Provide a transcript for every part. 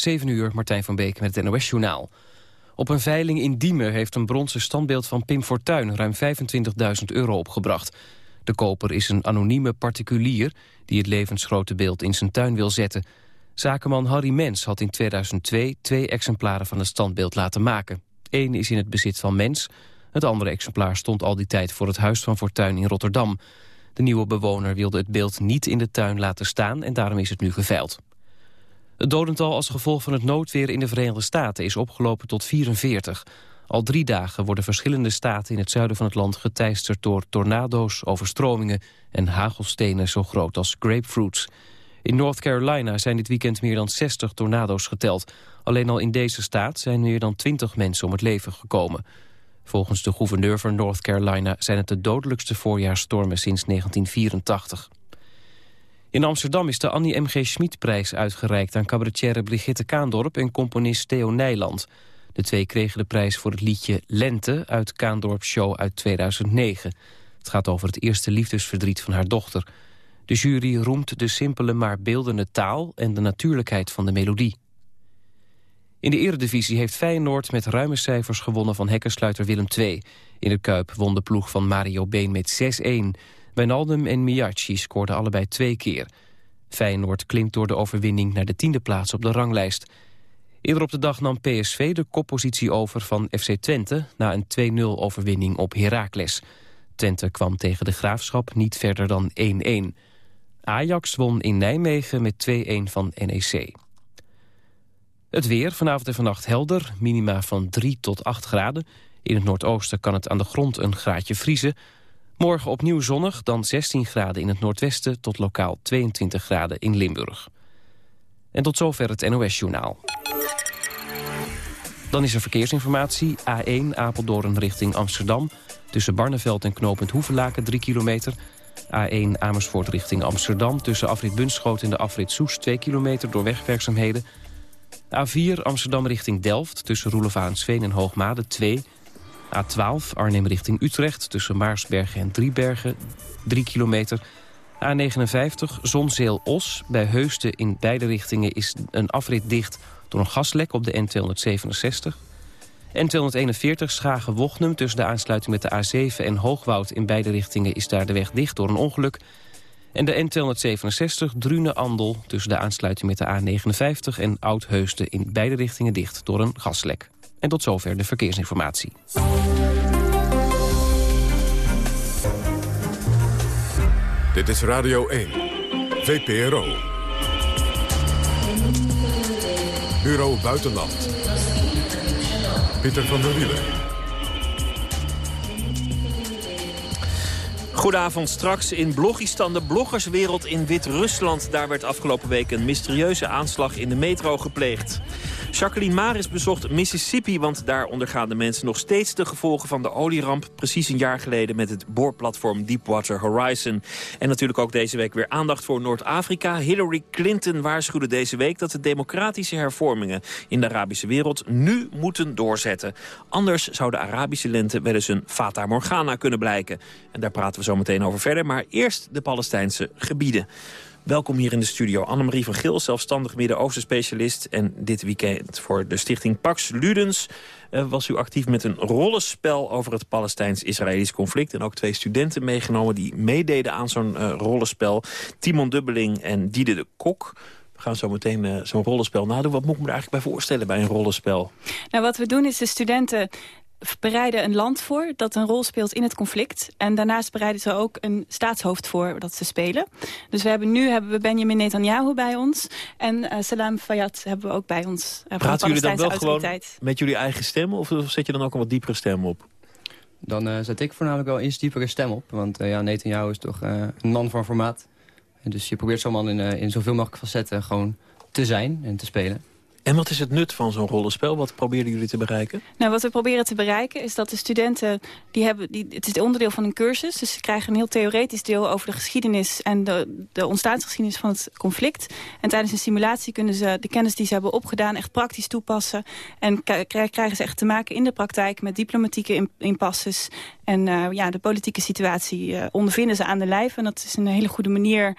7 uur, Martijn van Beek met het NOS-journaal. Op een veiling in Diemen heeft een bronzen standbeeld van Pim Fortuyn... ruim 25.000 euro opgebracht. De koper is een anonieme particulier... die het levensgrote beeld in zijn tuin wil zetten. Zakenman Harry Mens had in 2002 twee exemplaren van het standbeeld laten maken. Eén is in het bezit van Mens. Het andere exemplaar stond al die tijd voor het Huis van Fortuyn in Rotterdam. De nieuwe bewoner wilde het beeld niet in de tuin laten staan... en daarom is het nu geveild. Het dodental als gevolg van het noodweer in de Verenigde Staten is opgelopen tot 44. Al drie dagen worden verschillende staten in het zuiden van het land geteisterd door tornado's, overstromingen en hagelstenen zo groot als grapefruits. In North Carolina zijn dit weekend meer dan 60 tornado's geteld. Alleen al in deze staat zijn meer dan 20 mensen om het leven gekomen. Volgens de gouverneur van North Carolina zijn het de dodelijkste voorjaarsstormen sinds 1984. In Amsterdam is de Annie M.G. Schmid-prijs uitgereikt aan cabaretière Brigitte Kaandorp en componist Theo Nijland. De twee kregen de prijs voor het liedje Lente uit Kaandorp Show uit 2009. Het gaat over het eerste liefdesverdriet van haar dochter. De jury roemt de simpele maar beeldende taal en de natuurlijkheid van de melodie. In de eredivisie heeft Feyenoord met ruime cijfers gewonnen van hekkensluiter Willem II. In het Kuip won de ploeg van Mario Been met 6-1. Wijnaldum en Miyachi scoorden allebei twee keer. Feyenoord klimt door de overwinning naar de tiende plaats op de ranglijst. Eerder op de dag nam PSV de koppositie over van FC Twente... na een 2-0 overwinning op Heracles. Twente kwam tegen de Graafschap niet verder dan 1-1. Ajax won in Nijmegen met 2-1 van NEC. Het weer, vanavond en vannacht helder, minima van 3 tot 8 graden. In het noordoosten kan het aan de grond een graadje vriezen. Morgen opnieuw zonnig, dan 16 graden in het noordwesten... tot lokaal 22 graden in Limburg. En tot zover het NOS-journaal. Dan is er verkeersinformatie. A1 Apeldoorn richting Amsterdam. Tussen Barneveld en knooppunt Hoevelaken 3 kilometer. A1 Amersfoort richting Amsterdam. Tussen afrit Bunschoot en de afrit Soes 2 kilometer door wegwerkzaamheden. A4 Amsterdam richting Delft. Tussen Roelevaansveen en Hoogmade 2 A12 Arnhem richting Utrecht tussen Maarsbergen en Driebergen 3 kilometer. A59 Zonzeel-Os bij Heusden in beide richtingen is een afrit dicht door een gaslek op de N267. N241 Schagen-Wochnum tussen de aansluiting met de A7 en Hoogwoud in beide richtingen is daar de weg dicht door een ongeluk. En de N267 Drune-Andel tussen de aansluiting met de A59 en Oud-Heusden in beide richtingen dicht door een gaslek. En tot zover de verkeersinformatie. Dit is Radio 1, VPRO. Bureau Buitenland. Pieter van der Wielen. Goedenavond, straks in Blogistan, de bloggerswereld in Wit-Rusland. Daar werd afgelopen week een mysterieuze aanslag in de metro gepleegd. Jacqueline Maris bezocht Mississippi, want daar ondergaan de mensen nog steeds de gevolgen van de olieramp. Precies een jaar geleden met het boorplatform Deepwater Horizon. En natuurlijk ook deze week weer aandacht voor Noord-Afrika. Hillary Clinton waarschuwde deze week dat de democratische hervormingen in de Arabische wereld nu moeten doorzetten. Anders zou de Arabische lente wel eens een Fata Morgana kunnen blijken. En daar praten we zo meteen over verder. Maar eerst de Palestijnse gebieden. Welkom hier in de studio. Annemarie van Gil, zelfstandig Midden-Oosten specialist. En dit weekend voor de stichting Pax Ludens uh, was u actief met een rollenspel over het Palestijns-Israëlisch conflict. En ook twee studenten meegenomen die meededen aan zo'n uh, rollenspel. Timon Dubbeling en Diede de Kok. We gaan zo meteen uh, zo'n rollenspel nadoen. Wat moet ik me er eigenlijk bij voorstellen bij een rollenspel? Nou, wat we doen is de studenten bereiden een land voor dat een rol speelt in het conflict. En daarnaast bereiden ze ook een staatshoofd voor dat ze spelen. Dus we hebben nu hebben we Benjamin Netanyahu bij ons. En uh, Salam Fayyad hebben we ook bij ons. Uh, Praten jullie dan wel gewoon met jullie eigen stem? Of zet je dan ook een wat diepere stem op? Dan uh, zet ik voornamelijk wel eens diepere stem op. Want ja, Netanyahu is toch een man van formaat. En dus je probeert zo'n man in, in zoveel mogelijk facetten gewoon te zijn en te spelen. En wat is het nut van zo'n rollenspel? Wat proberen jullie te bereiken? Nou, wat we proberen te bereiken is dat de studenten... Die hebben, die, het is onderdeel van een cursus, dus ze krijgen een heel theoretisch deel... over de geschiedenis en de, de ontstaansgeschiedenis van het conflict. En tijdens een simulatie kunnen ze de kennis die ze hebben opgedaan... echt praktisch toepassen. En krijgen ze echt te maken in de praktijk met diplomatieke impasses... En uh, ja, de politieke situatie uh, ondervinden ze aan de lijf. En dat is een hele goede manier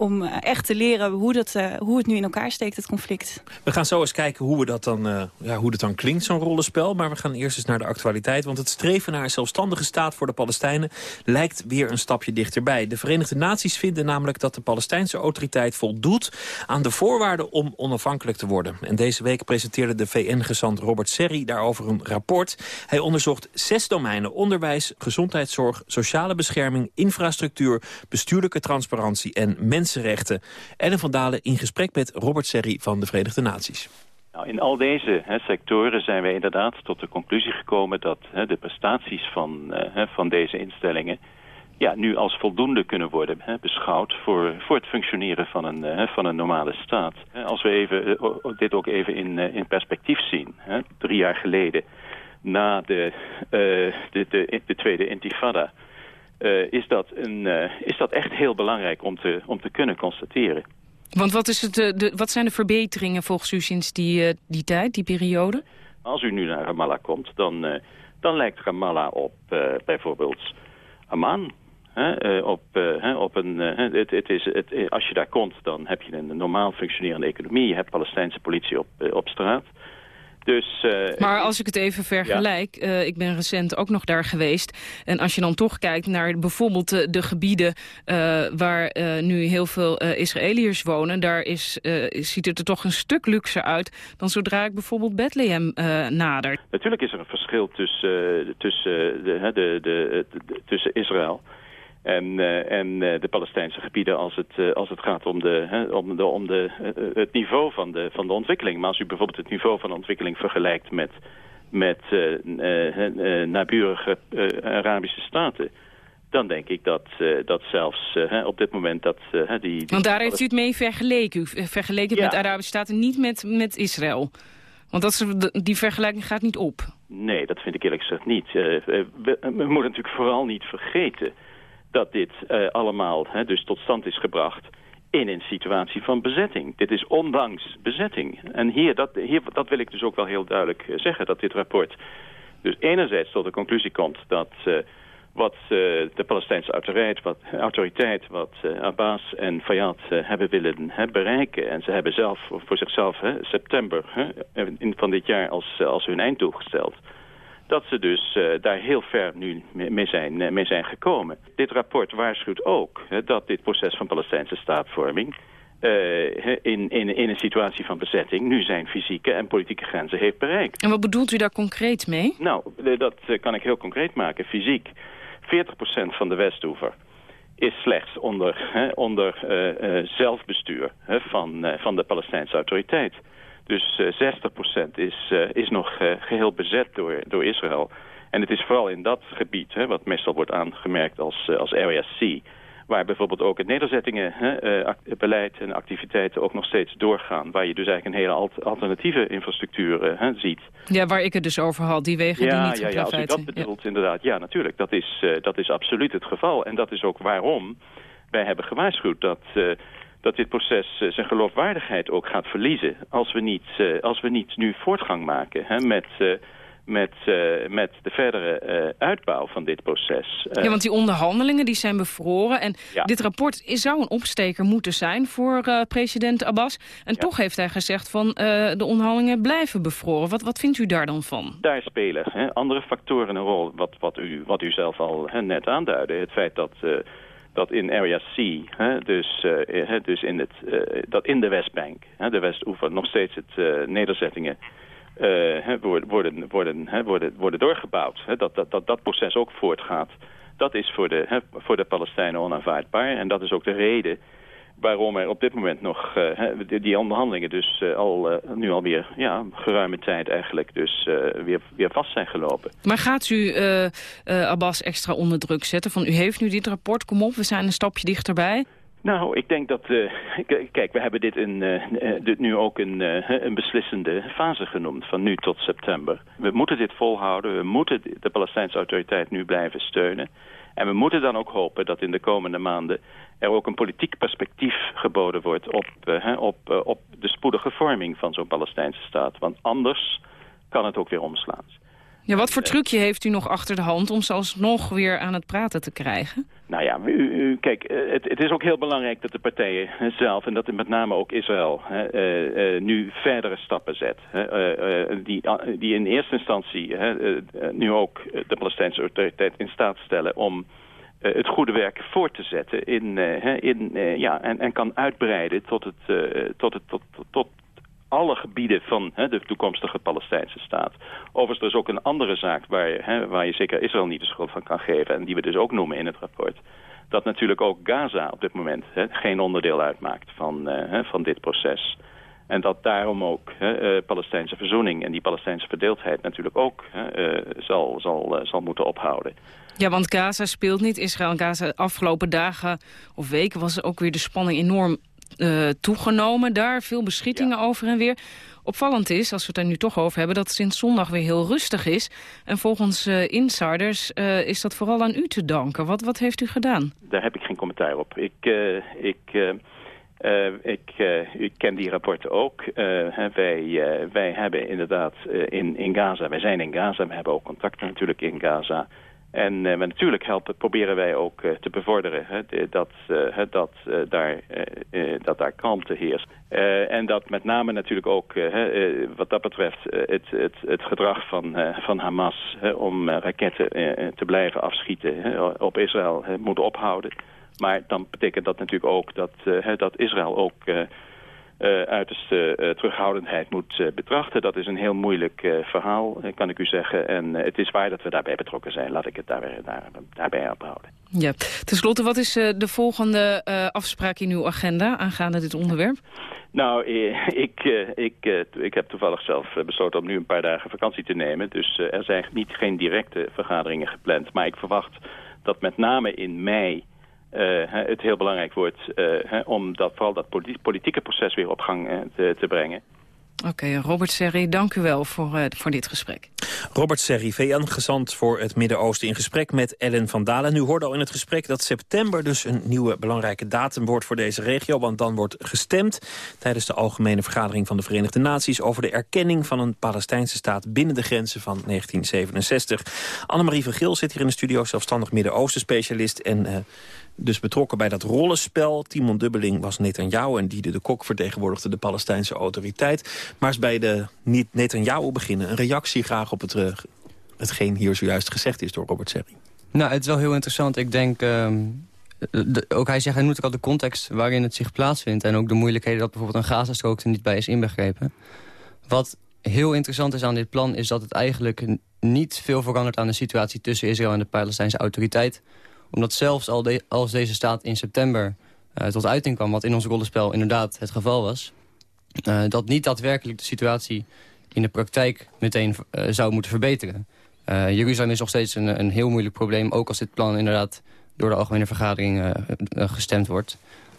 om echt te leren hoe, dat, hoe het nu in elkaar steekt, het conflict. We gaan zo eens kijken hoe, we dat dan, ja, hoe dat dan klinkt, zo'n rollenspel. Maar we gaan eerst eens naar de actualiteit. Want het streven naar een zelfstandige staat voor de Palestijnen... lijkt weer een stapje dichterbij. De Verenigde Naties vinden namelijk dat de Palestijnse autoriteit voldoet... aan de voorwaarden om onafhankelijk te worden. En deze week presenteerde de VN-gezant Robert Serri daarover een rapport. Hij onderzocht zes domeinen. Onderwijs, gezondheidszorg, sociale bescherming, infrastructuur... bestuurlijke transparantie en mensenrechten. Ellen van Dalen in gesprek met Robert Serri van de Verenigde Naties. Nou, in al deze sectoren zijn wij inderdaad tot de conclusie gekomen... dat de prestaties van, van deze instellingen ja, nu als voldoende kunnen worden hè, beschouwd voor, voor het functioneren van een, hè, van een normale staat. Als we even, eh, dit ook even in, eh, in perspectief zien, hè, drie jaar geleden, na de, de, de, de, tweede intifada, uh, is, dat een, uh, is dat echt heel belangrijk om te, om te kunnen constateren. Want wat, is het, de, wat zijn de verbeteringen volgens u sinds die, die tijd, die periode? Als u nu naar Ramallah komt, dan, dan lijkt Ramallah op bijvoorbeeld Amman uh, op, op een, het, het is, het, als je daar komt, dan heb je een normaal functionerende economie. Je hebt Palestijnse politie op, op straat. Dus, maar als ik het even vergelijk, ik ben recent ook nog daar geweest. En als je dan toch kijkt naar bijvoorbeeld de, de gebieden waar nu heel veel Israëliërs wonen. Daar is, ziet het er toch een stuk luxer uit dan zodra ik bijvoorbeeld Bethlehem nader. Natuurlijk is er een verschil tussen, tussen, de, de, de, tussen Israël en, uh, en uh, de Palestijnse gebieden als het, uh, als het gaat om, de, hè, om, de, om de, het niveau van de, van de ontwikkeling. Maar als u bijvoorbeeld het niveau van de ontwikkeling vergelijkt met, met naburige Arabische staten dan denk ik dat, dat zelfs op dit moment dat die, Want daar heeft u het mee vergeleken. U vergeleken het met Arabische Staten, niet met, met Israël. Want dat is, die vergelijking gaat niet op. Nee, dat vind ik eerlijk gezegd niet. we, we, moeten natuurlijk vooral niet vergeten dat dit uh, allemaal hè, dus tot stand is gebracht in een situatie van bezetting. Dit is ondanks bezetting. En hier, dat, hier, dat wil ik dus ook wel heel duidelijk uh, zeggen, dat dit rapport dus enerzijds tot de conclusie komt dat uh, wat de Palestijnse autoriteit, wat, autoriteit, wat Abbas en Fayyad hebben willen bereiken, en ze hebben zelf voor zichzelf september in, van dit jaar als, als hun einddoel gesteld, dat ze dus uh, daar heel ver nu mee zijn, uh, mee zijn gekomen. Dit rapport waarschuwt ook dat dit proces van Palestijnse staatvorming... in, in, in een situatie van bezetting nu zijn fysieke en politieke grenzen heeft bereikt. En wat bedoelt u daar concreet mee? Nou, dat kan ik heel concreet maken. Fysiek, 40% van de Westhoever is slechts onder, onder zelfbestuur van, van de Palestijnse autoriteit. Dus 60% eh, is, eh, is nog eh, geheel bezet door, door Israël. En het is vooral in dat gebied, hè, wat meestal wordt aangemerkt als, als Area C... waar bijvoorbeeld ook het nederzettingenbeleid en activiteiten ook nog steeds doorgaan. Waar je dus eigenlijk een hele alternatieve infrastructuur hè, ziet. Ja, waar ik het dus over had, die wegen ja, die niet ja, ja, als u dat bedoelt, inderdaad. Ja, natuurlijk. Dat is, dat is absoluut het geval. En dat is ook waarom wij hebben gewaarschuwd dat dat dit proces uh, zijn geloofwaardigheid ook gaat verliezen... als we niet, uh, als we niet nu voortgang maken hè, met, uh, met, met de verdere uitbouw van dit proces. ja, want die onderhandelingen die zijn bevroren. En ja. dit rapport is, zou een opsteker moeten zijn voor president Abbas. En ja. toch heeft hij gezegd van de onderhandelingen blijven bevroren. Wat, wat vindt u daar dan van? Daar spelen hè, andere factoren een rol, wat, wat, u, wat u zelf al hè, net aanduidde. Het feit dat dat in Area C, hè, dus, uh, dus in, het, uh, dat in de Westbank, hè, de Westoever, nog steeds het uh, nederzettingen worden, worden, worden, worden, worden doorgebouwd. Hè, dat, dat, dat dat proces ook voortgaat. Dat is voor de, voor de Palestijnen onaanvaardbaar. En dat is ook de reden waarom er op dit moment nog uh, die, onderhandelingen dus uh, al, uh, nu alweer ja, geruime tijd eigenlijk dus weer, weer vast zijn gelopen. Maar gaat u Abbas extra onder druk zetten? Van u heeft nu dit rapport, kom op, we zijn een stapje dichterbij. Nou, ik denk dat... kijk, we hebben dit, in, dit nu ook een, een beslissende fase genoemd, van nu tot september. We moeten dit volhouden, we moeten de Palestijnse autoriteit nu blijven steunen. En we moeten dan ook hopen dat in de komende maanden er ook een politiek perspectief geboden wordt op, uh, op, uh, op de spoedige vorming van zo'n Palestijnse staat. Want anders kan het ook weer omslaan. Ja, wat voor trucje heeft u nog achter de hand om ze alsnog weer aan het praten te krijgen? Nou ja, kijk, het, het, is ook heel belangrijk dat de partijen zelf... en dat met name ook Israël nu verdere stappen zet. die, die in eerste instantie nu ook de Palestijnse autoriteit in staat stellen... om het goede werk voor te zetten in, in, ja, en, en kan uitbreiden tot, het, tot, het, tot, tot alle gebieden van hè, de toekomstige Palestijnse staat. Overigens, er is ook een andere zaak waar, hè, waar je zeker Israël niet de schuld van kan geven... en die we dus ook noemen in het rapport. Dat natuurlijk ook Gaza op dit moment hè, geen onderdeel uitmaakt van, uh, van dit proces. En dat daarom ook hè, uh, Palestijnse verzoening en die Palestijnse verdeeldheid natuurlijk ook uh, zal, zal, zal moeten ophouden. Ja, want Gaza speelt niet. Israël en Gaza de afgelopen dagen of weken was ook weer de spanning enorm uh, toegenomen daar. Veel beschietingen over en weer. Opvallend is, als we het er nu toch over hebben... dat het sinds zondag weer heel rustig is. En volgens uh, insiders uh, is dat vooral aan u te danken. Wat, wat heeft u gedaan? Daar heb ik geen commentaar op. Ik... ik uh, ik, uh, ik, ken die rapporten ook. Uh, wij, wij hebben inderdaad in, in Gaza, wij zijn in Gaza, we hebben ook contacten natuurlijk in Gaza. En uh, natuurlijk helpen, proberen wij ook uh, te bevorderen hè, dat, uh, dat, daar, dat daar kalmte heerst. en dat met name natuurlijk ook wat dat betreft het, het, het gedrag van, van Hamas om raketten te blijven afschieten op Israël moet ophouden. Maar dan betekent dat natuurlijk ook dat, dat Israël ook uh, uiterste uh, terughoudendheid moet uh, betrachten. Dat is een heel moeilijk verhaal, kan ik u zeggen. En het is waar dat we daarbij betrokken zijn. Laat ik het daar, daar, daarbij ophouden. Ja. Ten slotte, wat is de volgende afspraak in uw agenda aangaande dit onderwerp? Nou, ik, ik, ik heb toevallig zelf besloten om nu een paar dagen vakantie te nemen. Dus er zijn niet geen directe vergaderingen gepland. Maar ik verwacht dat met name in mei uh, het heel belangrijk wordt uh, om dat, vooral dat politieke proces weer op gang uh, te, te, brengen. Oké, Robert Serri, dank u wel voor, voor dit gesprek. Robert Serri, VN-gezant voor het Midden-Oosten... in gesprek met Ellen van Dalen. U hoorde al in het gesprek dat september dus een nieuwe belangrijke datum wordt voor deze regio. Want dan wordt gestemd tijdens de Algemene Vergadering van de Verenigde Naties... over de erkenning van een Palestijnse staat binnen de grenzen van 1967. Annemarie van Geel zit hier in de studio, zelfstandig Midden-Oosten-specialist... en dus betrokken bij dat rollenspel. Timon Dubbeling was Netanyahu en Diede de Kok vertegenwoordigde de Palestijnse autoriteit. Maar eens bij de Netanyahu beginnen. Een reactie graag op het, uh, hetgeen hier zojuist gezegd is door Robert Serri. Nou, het is wel heel interessant. Ik denk... Uh, ook hij zegt, hij noemt ook al de context waarin het zich plaatsvindt... en ook de moeilijkheden dat bijvoorbeeld een Gazastrook er niet bij is inbegrepen. Wat heel interessant is aan dit plan... is dat het eigenlijk niet veel verandert aan de situatie tussen Israël en de Palestijnse autoriteit omdat zelfs al als deze staat in september uh, tot uiting kwam... wat in ons rollenspel inderdaad het geval was... Uh, dat niet daadwerkelijk de situatie in de praktijk meteen uh, zou moeten verbeteren. Jeruzalem is nog steeds een, een, heel moeilijk probleem... ook als dit plan inderdaad door de Algemene Vergadering gestemd wordt.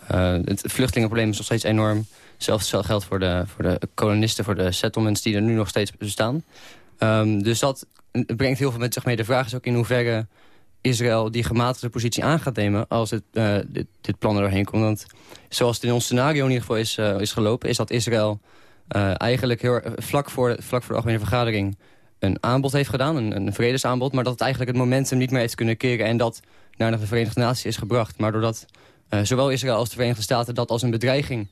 het vluchtelingenprobleem is nog steeds enorm. Zelfs geldt voor de, voor de kolonisten, voor de settlements die er nu nog steeds bestaan. Um, dus dat brengt heel veel met zich mee. De vraag is ook in hoeverre Israël die gematigde positie aan gaat nemen... als het, uh, dit, dit, plan er doorheen komt. Want zoals het in ons scenario in ieder geval is, uh, is gelopen... is dat Israël uh, eigenlijk heel, vlak, voor, vlak voor de algemene vergadering... een aanbod heeft gedaan, een, een vredesaanbod... maar dat het eigenlijk het momentum niet meer heeft kunnen keren... en dat naar de Verenigde Naties is gebracht. Maar doordat zowel Israël als de Verenigde Staten dat als een bedreiging...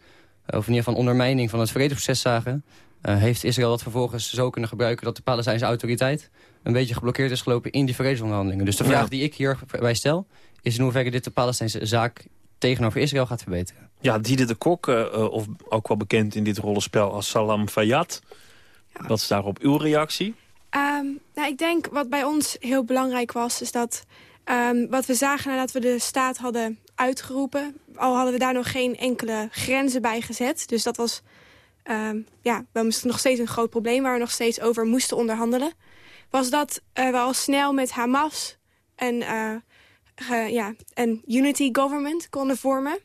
of in ieder geval ondermijning van het vredesproces zagen... heeft Israël dat vervolgens zo kunnen gebruiken... dat de Palestijnse autoriteit een beetje geblokkeerd is gelopen in die vredesonderhandelingen. Dus de vraag die ik hierbij stel, is in hoeverre dit de Palestijnse zaak tegenover Israël gaat verbeteren. Ja, Diede de Kok, uh, of ook wel bekend in dit rollenspel als Salam Fayyad. Wat is daarop uw reactie? Um, nou, ik denk wat bij ons heel belangrijk was, is dat um, wat we zagen nadat we de staat hadden uitgeroepen, al hadden we daar nog geen enkele grenzen bij gezet. Dus dat was um, ja, wel nog steeds een groot probleem waar we nog steeds over moesten onderhandelen was dat uh, we al snel met Hamas een, uh, ja, een unity government konden vormen.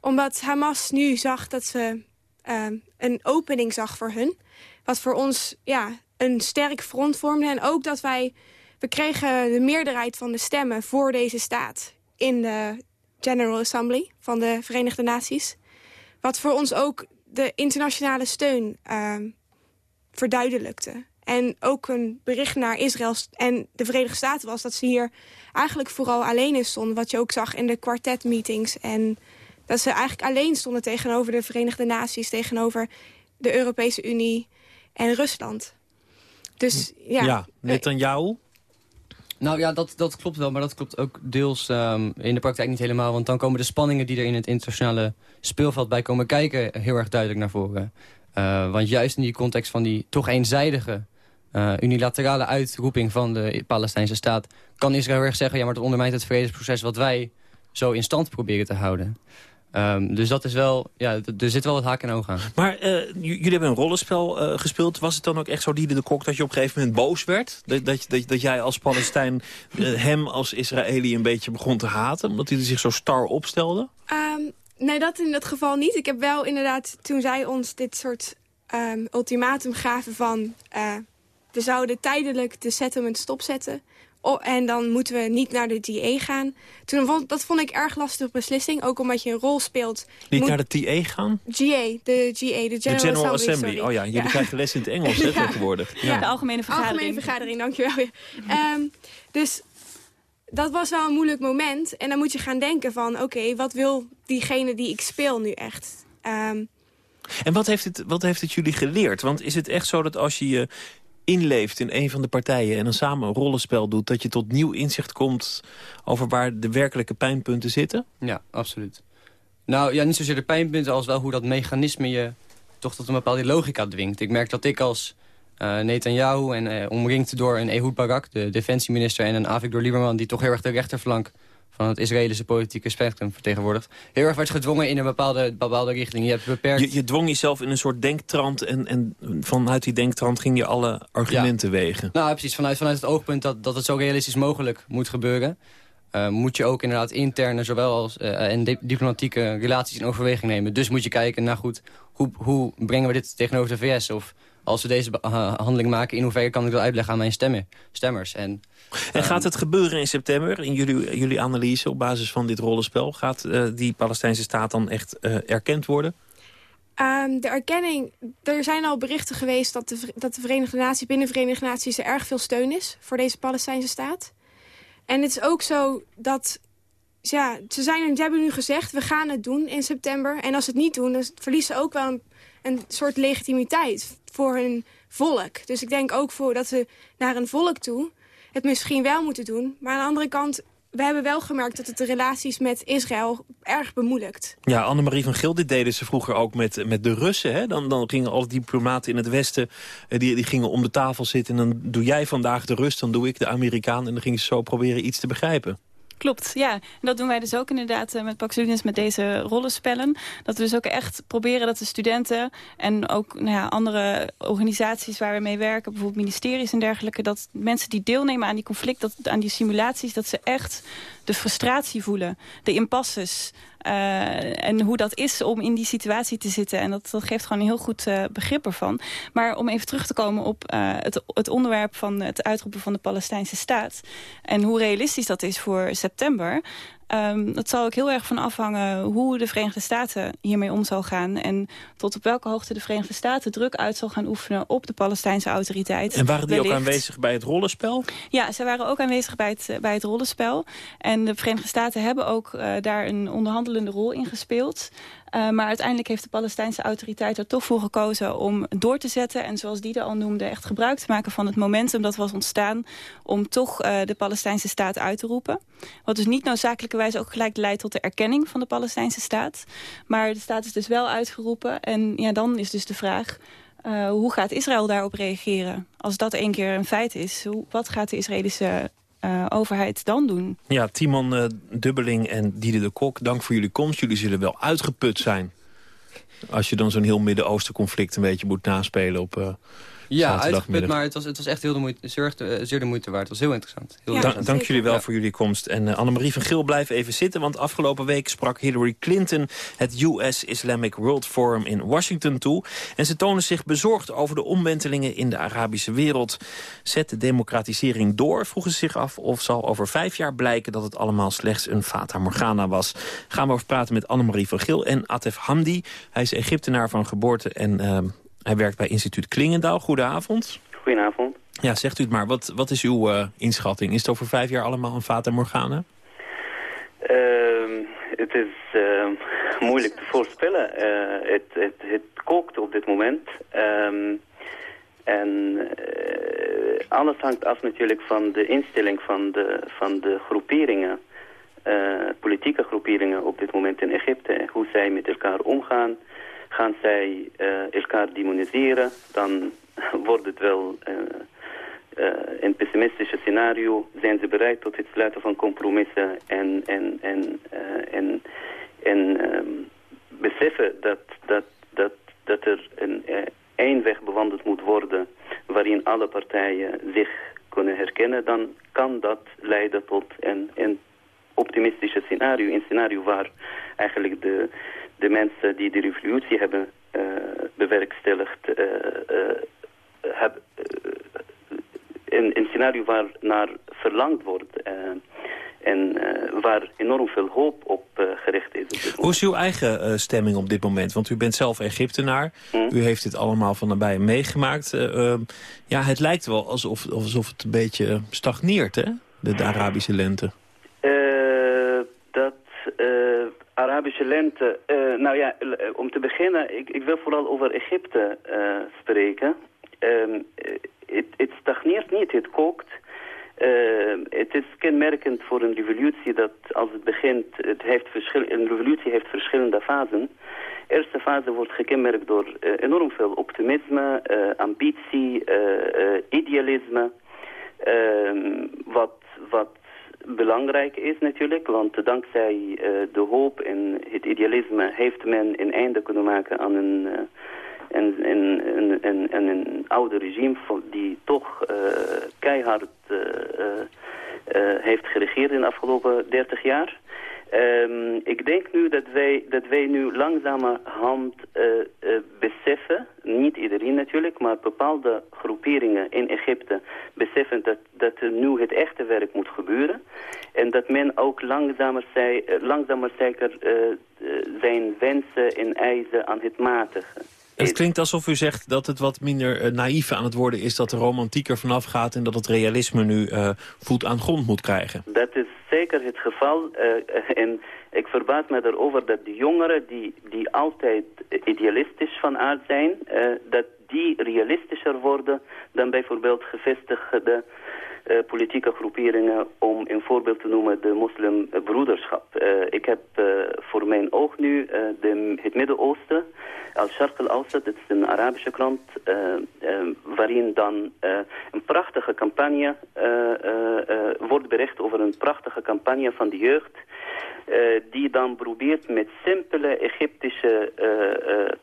Omdat Hamas nu zag dat ze uh, een opening zag voor hun. Wat voor ons ja, een sterk front vormde. En ook dat wij... We kregen de meerderheid van de stemmen voor deze staat... in de General Assembly van de Verenigde Naties. Wat voor ons ook de internationale steun verduidelijkte. En ook een bericht naar Israël en de Verenigde Staten was... dat ze hier eigenlijk vooral alleen in stonden. Wat je ook zag in de kwartetmeetings. En dat ze eigenlijk alleen stonden tegenover de Verenigde Naties... tegenover de Europese Unie en Rusland. Dus ja... Ja, Netanyahu? Nou ja, dat, dat klopt wel, maar dat klopt ook deels um, in de praktijk niet helemaal. Want dan komen de spanningen die er in het internationale speelveld bij komen kijken... heel erg duidelijk naar voren. Uh, want juist in die context van die toch eenzijdige... Uh, unilaterale uitroeping van de Palestijnse staat... kan Israël erg zeggen, ja, maar dat ondermijnt het vredesproces... wat wij zo in stand proberen te houden. Um, dus dat is wel, ja, er zit wel wat haak en oog aan. Maar uh, jullie hebben een rollenspel uh, gespeeld. Was het dan ook echt zo diede de kok dat je op een gegeven moment boos werd? Dat, dat, dat, dat jij als Palestijn uh, hem als Israëli een beetje begon te haten? Omdat hij zich zo star opstelde? Um, nee, dat in dat geval niet. Ik heb wel inderdaad, toen zij ons dit soort um, ultimatum gaven van... we zouden tijdelijk de settlement stopzetten... Oh, en dan moeten we niet naar de GA gaan. Toen vond, dat vond ik erg lastige beslissing. Ook omdat je een rol speelt. Niet naar de TA gaan? GA, de GA, de General, General Assembly. Assembly. Oh ja, jullie ja. krijgen les in het Engels ja. tegenwoordig. Ja. De algemene vergadering. Algemene vergadering, dankjewel. um, dus dat was wel een moeilijk moment. En dan moet je gaan denken van... oké, okay, wat wil diegene die ik speel nu echt? Um, en wat heeft, het, wat heeft het jullie geleerd? Want is het echt zo dat als je je inleeft in een van de partijen... en dan samen een rollenspel doet... dat je tot nieuw inzicht komt over waar de werkelijke pijnpunten zitten? Ja, absoluut. Nou, ja, niet zozeer de pijnpunten als wel hoe dat mechanisme je toch tot een bepaalde logica dwingt. Ik merk dat ik als uh, Netanyahu en uh, omringd door een Ehud Barak, de defensieminister... en een Avigdor Lieberman, die toch heel erg de rechterflank van het Israëlische politieke spectrum vertegenwoordigt... heel erg werd gedwongen in een bepaalde, bepaalde richting. Je, hebt beperkt... je, je dwong jezelf in een soort denktrand... en, en vanuit die denktrand ging je alle argumenten ja. wegen. Nou, precies. Vanuit, vanuit het oogpunt dat, dat het zo realistisch mogelijk moet gebeuren... Uh, moet je ook inderdaad interne zowel als uh, en diplomatieke relaties in overweging nemen. Dus moet je kijken naar goed, hoe, hoe brengen we dit tegenover de VS? Of als we deze uh, handeling maken, in hoeverre kan ik dat uitleggen aan mijn stemmen, stemmers? En, en gaat het gebeuren in september, in jullie, jullie analyse op basis van dit rollenspel? Gaat uh, die Palestijnse staat dan echt uh, erkend worden? Um, de erkenning, er zijn al berichten geweest dat de, dat de Verenigde Naties, binnen de Verenigde Naties er erg veel steun is voor deze Palestijnse staat. En het is ook zo dat, ja, ze, zijn, ze hebben nu gezegd, we gaan het doen in september. En als ze het niet doen, dan verliezen ze ook wel een, een soort legitimiteit voor hun volk. Dus ik denk ook voor dat ze naar een volk toe het misschien wel moeten doen. Maar aan de andere kant, we hebben wel gemerkt dat het de relaties met Israël erg bemoeilijkt. Ja, Annemarie van Gil, dit deden ze vroeger ook met, met de Russen. Hè? Dan, dan gingen alle diplomaten in het Westen, die, die gingen om de tafel zitten... en dan doe jij vandaag de Rus, dan doe ik de Amerikaan... en dan gingen ze zo proberen iets te begrijpen. Klopt, ja. En dat doen wij dus ook inderdaad met Paxulinis met deze rollenspellen. Dat we dus ook echt proberen dat de studenten en ook nou ja, andere organisaties waar we mee werken, bijvoorbeeld ministeries en dergelijke, dat mensen die deelnemen aan die conflict, dat, aan die simulaties, dat ze echt de frustratie voelen, de impasses. Uh, en hoe dat is om in die situatie te zitten. En dat, dat geeft gewoon een heel goed uh, begrip ervan. Maar om even terug te komen op uh, het, het onderwerp van het uitroepen van de Palestijnse staat. En hoe realistisch dat is voor september. Um, dat zal ook heel erg van afhangen hoe de Verenigde Staten hiermee om zal gaan. En tot op welke hoogte de Verenigde Staten druk uit zal gaan oefenen op de Palestijnse autoriteit. En waren die wellicht. ook aanwezig bij het rollenspel? Ja, ze waren ook aanwezig bij het, bij het rollenspel. En de Verenigde Staten hebben ook uh, daar een onderhandelende rol in gespeeld. Uh, maar uiteindelijk heeft de Palestijnse autoriteit er toch voor gekozen om door te zetten. En zoals die er al noemde, echt gebruik te maken van het momentum dat was ontstaan. Om toch uh, de Palestijnse staat uit te roepen. Wat dus niet noodzakelijkerwijs ook gelijk leidt tot de erkenning van de Palestijnse staat. Maar de staat is dus wel uitgeroepen. En ja, dan is dus de vraag... Uh, hoe gaat Israël daarop reageren? Als dat één keer een feit is, hoe, wat gaat de Israëlische uh, overheid dan doen? Ja, Timon uh, Dubbeling en Diede de Kok, dank voor jullie komst. Jullie zullen wel uitgeput zijn. Als je dan zo'n heel Midden-Oosten conflict een beetje moet naspelen op... Uh, ja, uitgeput, maar het was, het was echt heel de moeite, zeer, zeer de moeite waard. Het was heel interessant. Heel ja, dank, dank jullie wel ja. voor jullie komst. En uh, Annemarie van Geel, blijf even zitten... want afgelopen week sprak Hillary Clinton het US Islamic World Forum in Washington toe. En ze tonen zich bezorgd over de omwentelingen in de Arabische wereld. Zet de democratisering door, vroegen ze zich af... of zal over vijf jaar blijken dat het allemaal slechts een fata morgana was. Gaan we over praten met Annemarie van Geel en Atef Hamdi. Hij is Egyptenaar van geboorte en... Uh, hij werkt bij instituut Klingendaal. Goedenavond. Goedenavond. Ja, zegt u het maar. Wat, wat is uw uh, inschatting? Is het over vijf jaar allemaal een Fata Morgana? Uh, het is uh, moeilijk te voorspellen. Uh, het, het, het kookt op dit moment. Um, en alles hangt af natuurlijk van de instelling van de, van de groeperingen. politieke groeperingen op dit moment in Egypte. Hoe zij met elkaar omgaan. Gaan zij elkaar demoniseren, dan wordt het wel in pessimistische scenario zijn ze bereid tot het sluiten van compromissen en, en, en, en, en um, beseffen dat, dat, dat, dat er een één weg bewandeld moet worden waarin alle partijen zich kunnen herkennen, dan kan dat leiden tot een, een optimistische scenario. Een scenario waar eigenlijk de, de mensen die de revolutie hebben uh, bewerkstelligd uh, uh, hebben, een, een scenario waar naar verlangd wordt. En waar enorm veel hoop op gericht is. Hoe is uw eigen stemming op dit moment? Want u bent zelf Egyptenaar. Hm? U heeft dit allemaal van nabij meegemaakt. ja, het lijkt wel alsof, alsof het een beetje stagneert, hè? De, de Arabische lente. dat Arabische lente... nou ja, om te beginnen, ik, ik wil vooral over Egypte spreken. Um, het stagneert niet, het kookt. Uh, het is kenmerkend voor een revolutie dat als het begint, het heeft verschil, een revolutie heeft verschillende fasen. De eerste fase wordt gekenmerkt door enorm veel optimisme, ambitie, idealisme. Ehm, wat, wat belangrijk is natuurlijk, want dankzij de hoop en het idealisme heeft men een einde kunnen maken aan een en, en, en, en, een oude regime die toch uh, keihard uh, uh, heeft geregeerd in de afgelopen 30 jaar. Um, ik denk nu dat wij, dat wij nu langzamerhand beseffen, niet iedereen natuurlijk, maar bepaalde groeperingen in Egypte beseffen dat, dat er nu het echte werk moet gebeuren. En dat men ook langzamer, zij, langzamer zeker zijn wensen en eisen aan het matigen. Het klinkt alsof u zegt dat het wat minder uh, naïef aan het worden is... dat de romantiek er vanaf gaat en dat het realisme nu uh, voet aan grond moet krijgen. Dat is zeker het geval. Uh, en ik verbaas me erover dat de jongeren die, die altijd idealistisch van aard zijn... dat die realistischer worden dan bijvoorbeeld gevestigde... Uh, politieke groeperingen om een voorbeeld te noemen de moslimbroederschap. Uh, ik heb uh, voor mijn oog nu de, het Midden-Oosten Al-Sharq al-Awsat, het is een Arabische krant, waarin dan een prachtige campagne wordt bericht over een prachtige campagne van de jeugd die dan probeert met simpele Egyptische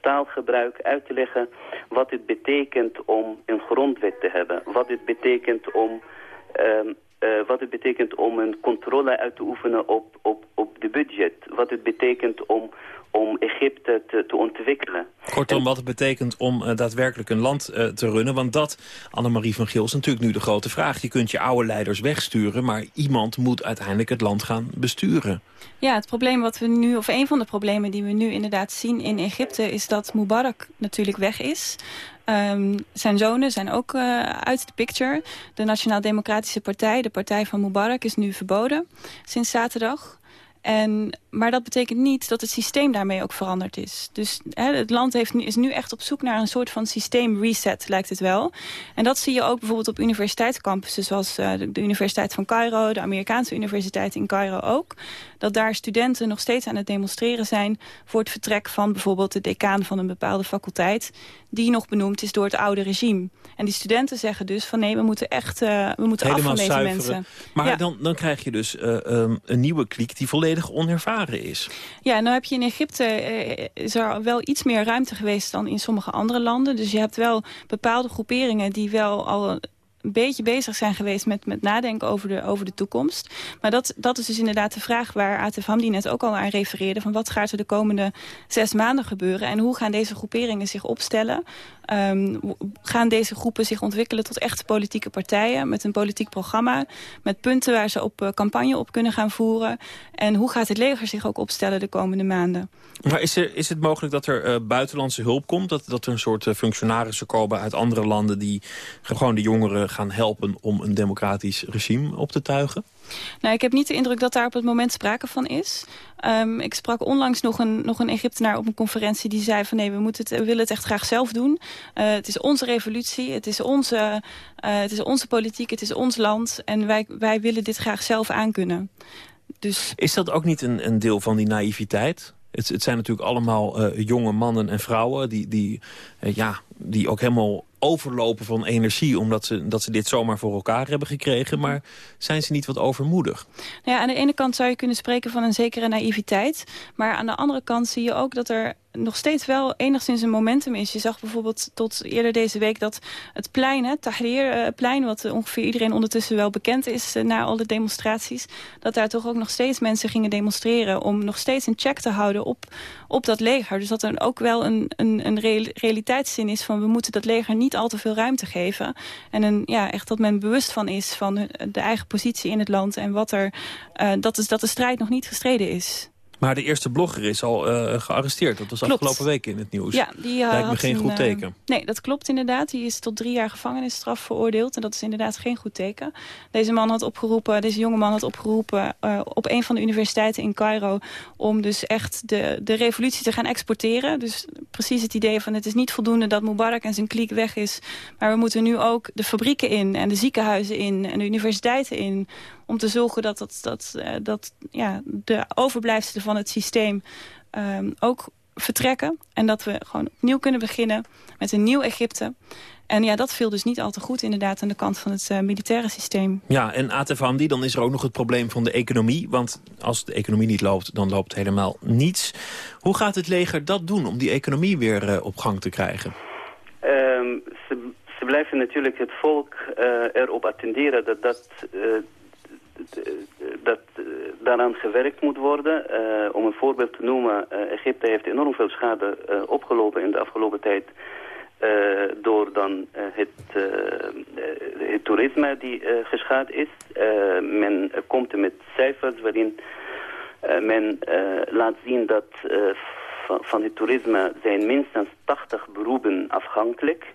taalgebruik uit te leggen wat het betekent om een grondwet te hebben. Wat het betekent om uh, wat het betekent om een controle uit te oefenen op, op, op de budget. Wat het betekent om, om Egypte te, te ontwikkelen. Kortom, wat het betekent om uh, daadwerkelijk een land uh, te runnen. Want dat, Annemarie van Gils, is natuurlijk nu de grote vraag. Je kunt je oude leiders wegsturen, maar iemand moet uiteindelijk het land gaan besturen. Ja, het probleem wat we nu, of een van de problemen die we nu inderdaad zien in Egypte... is dat Mubarak natuurlijk weg is. Um, zijn zonen zijn ook uh, uit de picture. De Nationaal Democratische Partij, de partij van Mubarak, is nu verboden sinds zaterdag. En, maar dat betekent niet dat het systeem daarmee ook veranderd is. Dus hè, het land heeft, is nu echt op zoek naar een soort van systeem reset, lijkt het wel. En dat zie je ook bijvoorbeeld op universiteitscampussen... zoals uh, de, de, Universiteit van Cairo, de Amerikaanse universiteit in Cairo ook. Dat daar studenten nog steeds aan het demonstreren zijn... voor het vertrek van bijvoorbeeld de decaan van een bepaalde faculteit... die nog benoemd is door het oude regime. En die studenten zeggen dus van nee, we moeten echt uh, we moeten Helemaal af van deze zuiveren. mensen. Maar Ja. dan, dan krijg je dus uh, um, een nieuwe kliek die volledig onervaren is. Ja, nou heb je in Egypte eh, is er wel iets meer ruimte geweest dan in sommige andere landen. Dus je hebt wel bepaalde groeperingen die wel al een beetje bezig zijn geweest met, met nadenken over de, over de toekomst. Maar dat, dat is dus inderdaad de vraag waar Atif Hamdi net ook al aan refereerde. Van wat gaat er de komende zes maanden gebeuren en hoe gaan deze groeperingen zich opstellen Um, gaan deze groepen zich ontwikkelen tot echte politieke partijen... met een politiek programma, met punten waar ze op campagne op kunnen gaan voeren? En hoe gaat het leger zich ook opstellen de komende maanden? Maar is, er, is het mogelijk dat er buitenlandse hulp komt? Dat, dat er een soort functionarissen komen uit andere landen... die gewoon de jongeren gaan helpen om een democratisch regime op te tuigen? Nou, ik heb niet de indruk dat daar op het moment sprake van is. Um, ik sprak onlangs nog een, nog een Egyptenaar op een conferentie die zei van nee, we, moeten het, we willen het echt graag zelf doen. Uh, het is onze revolutie, het is onze, uh, het is onze politiek, het is ons land en wij, wij willen dit graag zelf aankunnen. Dus... Is dat ook niet een, een deel van die naïviteit? Het, het zijn natuurlijk allemaal uh, jonge mannen en vrouwen die, die, ja, die ook helemaal overlopen van energie... omdat ze, dat ze dit zomaar voor elkaar hebben gekregen. Maar zijn ze niet wat overmoedig? Nou ja, aan de ene kant zou je kunnen spreken van een zekere naïviteit. Maar aan de andere kant zie je ook dat er nog steeds wel enigszins een momentum is. Je zag bijvoorbeeld tot eerder deze week dat het plein, het Tahrirplein... wat ongeveer iedereen ondertussen wel bekend is uh, na alle demonstraties... dat daar toch ook nog steeds mensen gingen demonstreren... om nog steeds een check te houden op, op dat leger. Dus dat er ook wel een, een, een realiteitszin is van... we moeten dat leger niet al te veel ruimte geven. En een, ja, echt dat men bewust van is van de eigen positie in het land... en wat er, uh, dat, is, dat de strijd nog niet gestreden is. Maar de eerste blogger is al uh, gearresteerd. Dat was afgelopen week in het nieuws. Ja, die uh, Lijkt me geen goed teken. nee, dat klopt inderdaad. Die is tot drie jaar gevangenisstraf veroordeeld. En dat is inderdaad geen goed teken. Deze man had opgeroepen, deze jonge man had opgeroepen... Uh, op een van de universiteiten in Cairo... om dus echt de, de revolutie te gaan exporteren. Dus precies het idee van het is niet voldoende dat Mubarak en zijn kliek weg is. Maar we moeten nu ook de fabrieken in en de ziekenhuizen in... en de universiteiten in om te zorgen dat, dat, dat, uh, dat ja, de overblijfselen van het systeem um, ook vertrekken. En dat we gewoon opnieuw kunnen beginnen met een nieuw Egypte. En ja, dat viel dus niet al te goed inderdaad aan de kant van het uh, militaire systeem. Ja, en Atef Hamdi, dan is er ook nog het probleem van de economie. Want als de economie niet loopt, dan loopt helemaal niets. Hoe gaat het leger dat doen om die economie weer uh, op gang te krijgen? Um, ze, ze, blijven natuurlijk het volk uh, erop attenderen dat dat dat eh, daaraan gewerkt moet worden. Eh, om een voorbeeld te noemen, Egypte heeft enorm veel schade opgelopen in de afgelopen tijd... door dan het, het, toerisme die geschaad is. men komt met cijfers waarin men laat zien dat van, het toerisme zijn minstens 80 beroepen afhankelijk.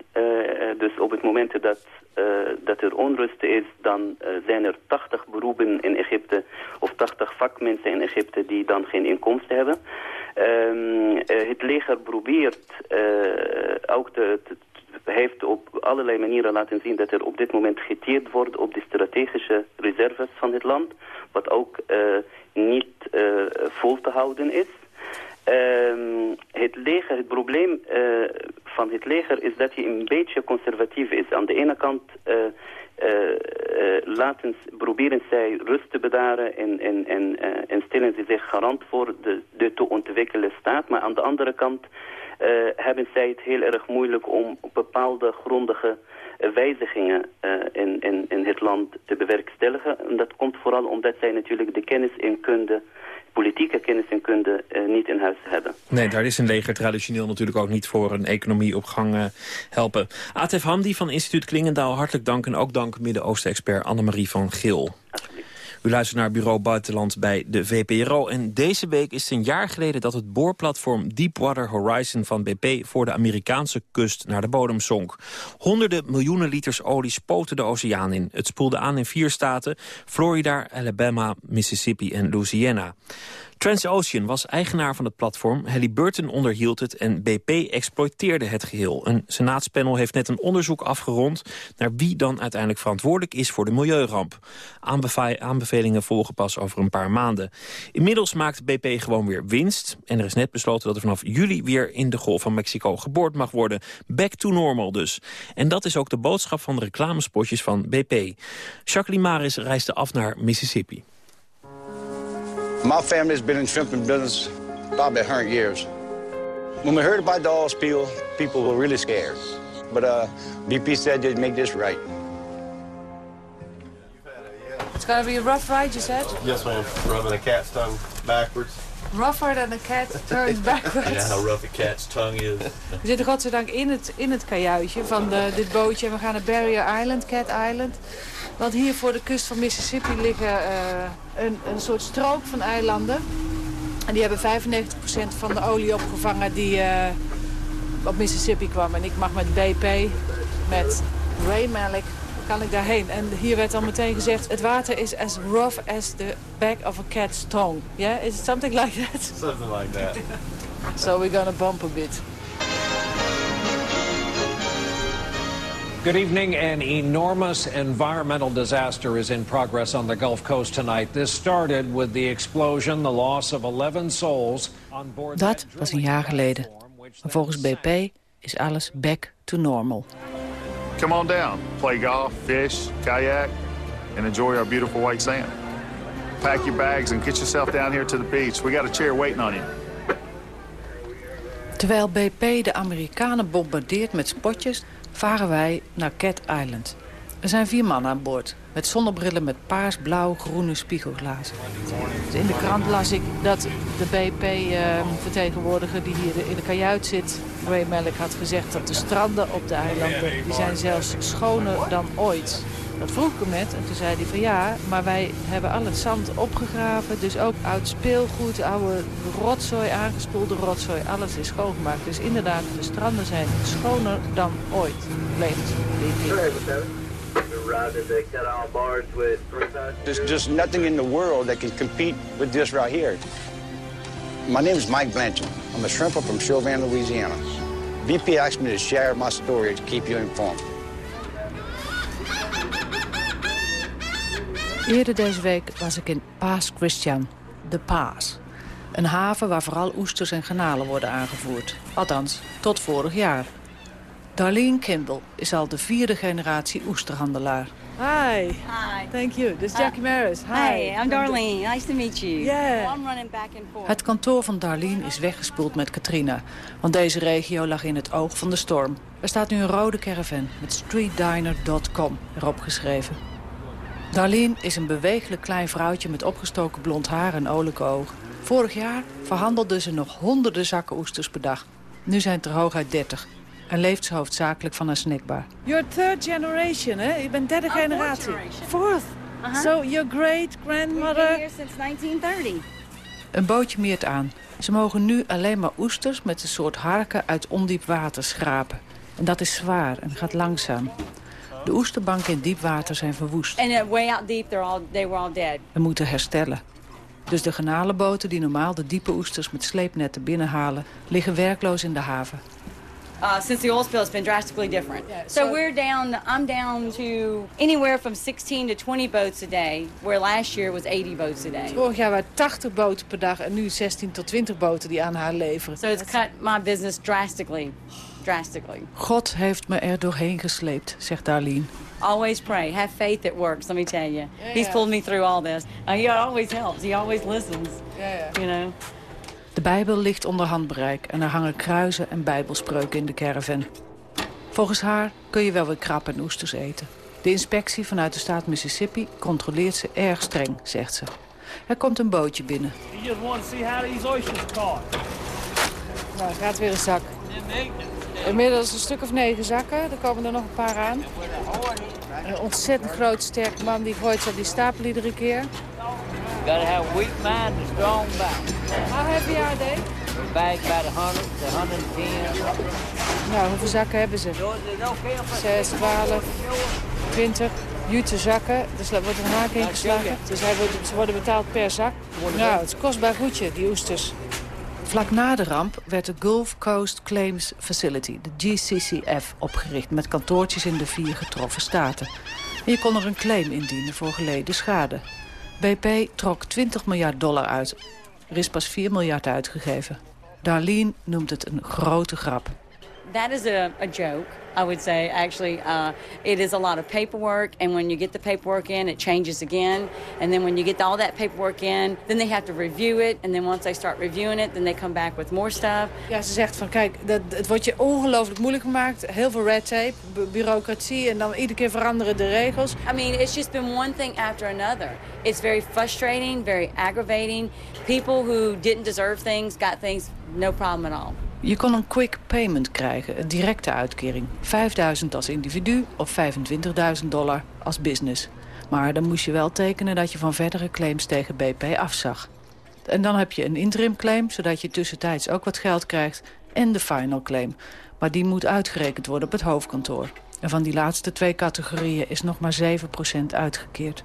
dus op het moment dat uh, dat er onrust is, dan zijn er 80 beroepen in Egypte of 80 vakmensen in Egypte die dan geen inkomsten hebben. Uh, het leger probeert ook te, heeft op allerlei manieren laten zien dat er op dit moment geteerd wordt op de strategische reserves van het land, wat ook niet vol te houden is. Um, het leger, het probleem uh, van het leger is dat hij een beetje conservatief is. Aan de ene kant uh, uh, proberen zij rust te bedaren en, en, en, en stellen ze zich garant voor de, de te ontwikkelen staat. Maar aan de andere kant hebben zij het heel erg moeilijk om bepaalde grondige wijzigingen in, in, in het land te bewerkstelligen. En dat komt vooral omdat zij natuurlijk de kennis en kunde politieke kennis en kunde uh, niet in huis hebben. Nee, daar is een leger traditioneel natuurlijk ook niet voor een economie op gang uh, helpen. Atef Hamdi van instituut Klingendaal, hartelijk dank. En ook dank Midden-Oosten-expert Annemarie van Geel. U luistert naar Bureau Buitenland bij de VPRO. En deze week is het een jaar geleden dat het boorplatform Deepwater Horizon van BP... voor de Amerikaanse kust naar de bodem zonk. Honderden miljoenen liters olie spoten de oceaan in. Het spoelde aan in vier staten, Florida, Alabama, Mississippi en Louisiana. Transocean was eigenaar van het platform, Halliburton onderhield het en BP exploiteerde het geheel. Een senaatspanel heeft net een onderzoek afgerond naar wie dan uiteindelijk verantwoordelijk is voor de milieuramp. aanbevelingen volgen pas over een paar maanden. Inmiddels maakt BP gewoon weer winst en er is net besloten dat er vanaf juli weer in de Golf van Mexico geboord mag worden. Back to normal dus. En dat is ook de boodschap van de reclamespotjes van BP. Jacqueline Maris reisde af naar Mississippi. My family's been in shrimping business probably 100 years. When we heard about the oil spill, people were really scared. But uh, BP said they'd make this right. It's gonna be a rough ride, you said? Yes, ma'am. Rubbing a capstone backwards. Rougher than a cat turns backwards. Yeah, how rough a cat's tongue is. We zitten godzijdank in het, in het kajuitje van de, dit bootje. En we gaan naar Barrier Island, Cat Island. Want hier voor de kust van Mississippi liggen uh, een, een soort strook van eilanden. En die hebben 95% van de olie opgevangen die uh, op Mississippi kwam. En ik mag met BP, met Ray Malik, kan ik daarheen. En hier werd al meteen gezegd, het water is as rough as the back of a cat's tongue. Yeah, is it something like that? Something like that. so we're gonna bump a bit. Good evening. An enormous environmental disaster is in progress on the Gulf Coast tonight. This started with the explosion, the loss of 11 souls on board. Dat was een jaar geleden. Maar volgens BP is alles back to normal. Come on down, play golf, fish, kayak, and enjoy our beautiful white sand. Pack your bags and get yourself down here to the beach. We got a chair waiting on you. Terwijl BP de Amerikanen bombardeert met spotjes varen wij naar Cat Island. Er zijn vier mannen aan boord. Met zonnebrillen met paars, blauw, groene spiegelglazen. In de krant las ik dat de BP-vertegenwoordiger ehm, die hier in de kajuit zit... Ray Malik had gezegd dat de stranden op de eilanden... die zijn zelfs schoner dan ooit. Dat vroeg ik hem net en toen zei hij van ja, maar wij hebben al het zand opgegraven. Dus ook oud speelgoed, oude rotzooi, aangespoelde rotzooi, alles is schoongemaakt. Dus inderdaad, de stranden zijn schoner dan ooit, bleef het. There's just nothing in the world that can compete with this right here. My name is Mike Blanchard. I'm a shrimper from Chauvin, Louisiana. BP asked me to share my story to keep you informed. Eerder deze week was ik in Paas Christian, de Paas. Een haven waar vooral oesters en granalen worden aangevoerd. Althans, tot vorig jaar. Darlene Kimball is al de vierde generatie oesterhandelaar. Hi. Hi. Thank you. This is Jackie Maris. Hi. Hi, I'm Darlene. Nice to meet you. Yeah. I'm running back and forth. Het kantoor van Darlene is weggespoeld met Katrina. Want deze regio lag in het oog van de storm. Er staat nu een rode caravan met streetdiner.com erop geschreven. Darlene is een bewegelijk klein vrouwtje met opgestoken blond haar en olijke ogen. Vorig jaar verhandelde ze nog honderden zakken oesters per dag. Nu zijn het er hooguit 30 en leeft ze hoofdzakelijk van haar snackbar. You're third generation, hè? Je bent derde oh, generatie. Fourth. Uh -huh. So your great grandmother. here since 1930. Een bootje meert aan. Ze mogen nu alleen maar oesters met een soort harken uit ondiep water schrapen. En dat is zwaar en gaat langzaam. De oesterbanken in diep water zijn verwoest. And way out deep, they're all, they were all dead. We moeten herstellen. Dus de genalenboten die normaal de diepe oesters met sleepnetten binnenhalen... liggen werkloos in de haven. Uh, since the oil spill, it's been drastically different. Yeah, so, so, we're down, I'm down to anywhere from 16 to 20 boats a day, where last year was 80 boats a day. Vorig jaar waren 80 boten per dag en nu 16 tot 20 boten die aan haar leveren. So it's cut my business drastically. Drastically. God heeft me er doorheen gesleept, zegt Darlene. Always pray. Have faith it works, let me tell you. Yeah, He's pulled me through all this. And he always helps. He always listens. Yeah, you know. De Bijbel ligt onder handbereik en er hangen kruisen en bijbelspreuken in de caravan. Volgens haar kun je wel weer krab en oesters eten. De inspectie vanuit de staat Mississippi controleert ze erg streng, zegt ze. Er komt een bootje binnen. Nou, gaat weer een zak. Inmiddels een stuk of negen zakken. Er komen er nog een paar aan. Een ontzettend groot, sterk man die gooit op die stapel iedere keer. Gotta have weak mind and strong back. How heavy are they? The bag about 100 to 110. Nou, hoeveel zakken hebben ze? 6, 12, 20 jute zakken. Dus daar wordt een haak in geslagen. Dus hij wordt, ze worden betaald per zak. Nou, het is kostbaar goedje, die oesters. Vlak na de ramp werd de Gulf Coast Claims Facility, de GCCF, opgericht... met kantoortjes in de vier getroffen staten. En je kon er een claim indienen voor geleden schade. BP trok 20 miljard dollar uit. Er is pas 4 miljard uitgegeven. Darlene noemt het een grote grap. That is a, a joke. I would say actually uh, it is a lot of paperwork and when you get the paperwork in it changes again and then when you get all that paperwork in then they have to review it and then once they start reviewing it then they come back with more stuff. Ja, ze zegt van kijk, dat, het wordt je ongelooflijk moeilijk gemaakt. Heel veel red tape, bureaucratie en dan iedere keer veranderen de regels. I mean, it's just been one thing after another. It's very frustrating, very aggravating. People who didn't deserve things got things no problem at all. Je kon een quick payment krijgen, een directe uitkering. 5000 als individu of 25.000 dollar als business. Maar dan moest je wel tekenen dat je van verdere claims tegen BP afzag. En dan heb je een interim claim, zodat je tussentijds ook wat geld krijgt. En de final claim. Maar die moet uitgerekend worden op het hoofdkantoor. En van die laatste twee categorieën is nog maar 7% uitgekeerd.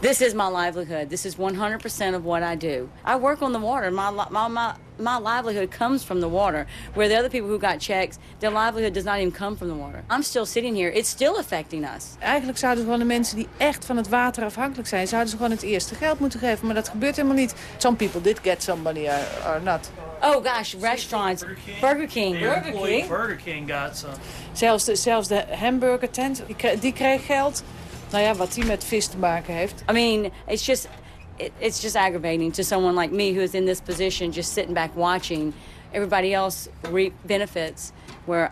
This is my livelihood. This is 100% of what I do. I work on the water. My, my, my, my livelihood comes from the water. Where the other people who got checks, their livelihood does not even come from the water. I'm still sitting here. It's still affecting us. Eigenlijk zouden gewoon de mensen die echt van het water afhankelijk zijn... zouden ze gewoon het eerste geld moeten geven. Maar dat gebeurt helemaal niet. Some people did get somebody or, or not. Oh gosh, restaurants. Burger King. Burger King. Burger King got some. Zelfs de, zelfs de hamburger tent, die kreeg geld. Nou ja, wat met vis te maken heeft. I mean, it's just it, it's just aggravating to someone like me who is in this position, just sitting back watching everybody else reap benefits, where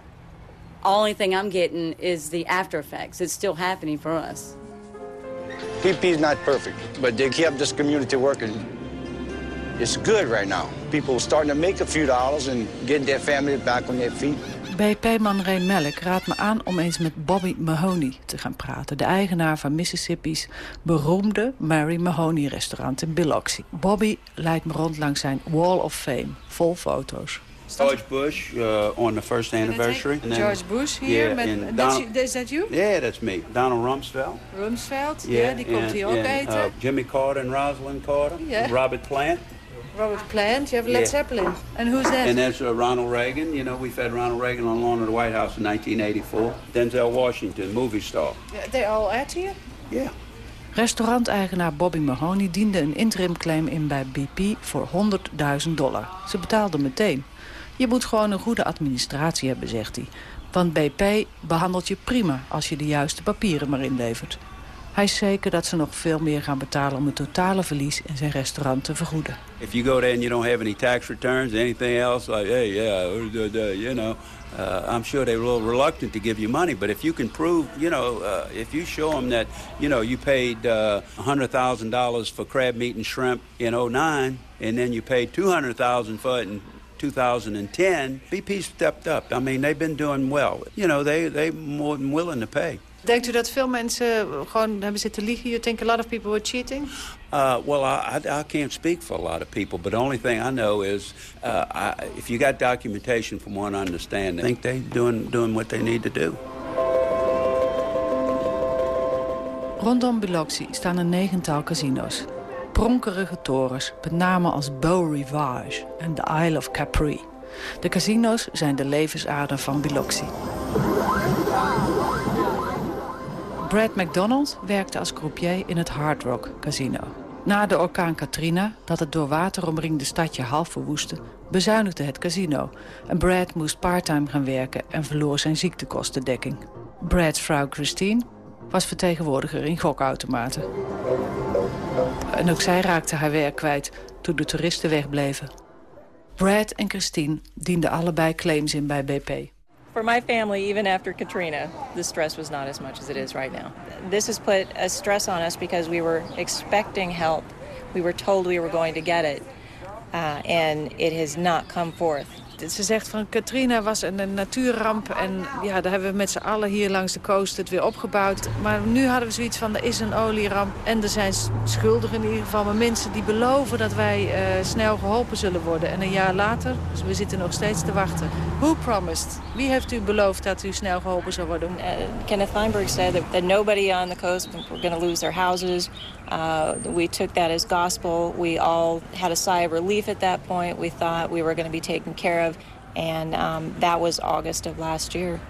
only thing I'm getting is the after effects. It's still happening for us. PP's not perfect, but they kept this community working. It's good right now. People are starting to make a few dollars and getting their family back on their feet. BP-man Ray Melk raadt me aan om eens met Bobby Mahoney te gaan praten. De eigenaar van Mississippi's beroemde Mary Mahoney restaurant in Biloxi. Bobby leidt me rond langs zijn Wall of Fame, vol foto's. George Bush uh, on the first anniversary. And George Bush here. Yeah, met, and that's you, is that you? Yeah, that's me. Donald Rumsfeld. Rumsfeld, ja, die komt and- hier ook and, eten. uh, Jimmy Carter and Rosalind Carter. Yeah. Robert Plant. Robert Plant, you have Led Yeah. Zeppelin. And who's that? And there's uh, Ronald Reagan. You know, we've had Ronald Reagan on loan at the White House in 1984. Denzel Washington, movie star. They all at here? Yeah. Restauranteigenaar Bobby Mahoney diende een interim claim in bij BP voor 100.000 dollar. Ze betaalde meteen. Je moet gewoon een goede administratie hebben, zegt hij. Want BP behandelt je prima als je de juiste papieren maar inlevert. Hij is zeker dat ze nog veel meer gaan betalen om het totale verlies in zijn restaurant te vergoeden. If you go there and you don't have any tax returns, anything else, like, hey, yeah, you know, uh, I'm sure they're a little reluctant to give you money. But if you can prove, you know, uh, if you show them that, you know, you paid uh, $100,000 for crab meat and shrimp in 09, and then you paid 200000 for it in 2010, BP stepped up. I mean, they've been doing well. You know, they, they're more than willing to pay. Denkt u dat veel mensen gewoon hebben zitten liegen? You think a lot of people were cheating? Uh, well, I, I, I can't speak for a lot of people, but the only thing I know is uh, I, if you got documentation from what I understand, I think they're doing, doing what they need to do. Rondom Biloxi staan een negental casino's. Pronkerige torens, met name als Beau Rivage en de Isle of Capri. De casino's zijn de levensader van Biloxi. Brad McDonald werkte als croupier in het Hard Rock Casino. Na de orkaan Katrina, dat het door water omringde stadje half verwoestte... bezuinigde het casino en Brad moest parttime gaan werken... en verloor zijn ziektekostendekking. Brad's vrouw Christine was vertegenwoordiger in gokautomaten. En ook zij raakte haar werk kwijt toen de toeristen wegbleven. Brad en Christine dienden allebei claims in bij BP. For my family, even after Katrina, the stress was not as much as it is right now. This has put a stress on us because we were expecting help. We were told we were going to get it, uh, and it has not come forth. Ze zegt van Katrina was een, een natuurramp en ja, daar hebben we met z'n allen hier langs de coast het weer opgebouwd. Maar nu hadden we zoiets van er is een olieramp en er zijn schuldigen in ieder geval. Maar mensen die beloven dat wij uh, snel geholpen zullen worden. En een jaar later, dus we zitten nog steeds te wachten. Who promised? Wie heeft u beloofd dat u snel geholpen zou worden? Uh, Kenneth Feinberg that, that nobody on the coast were going to lose their houses. Uh, we took that as gospel. We all had a sigh of relief at that point. We thought we were going to be taken care of. And um, that was August of last year.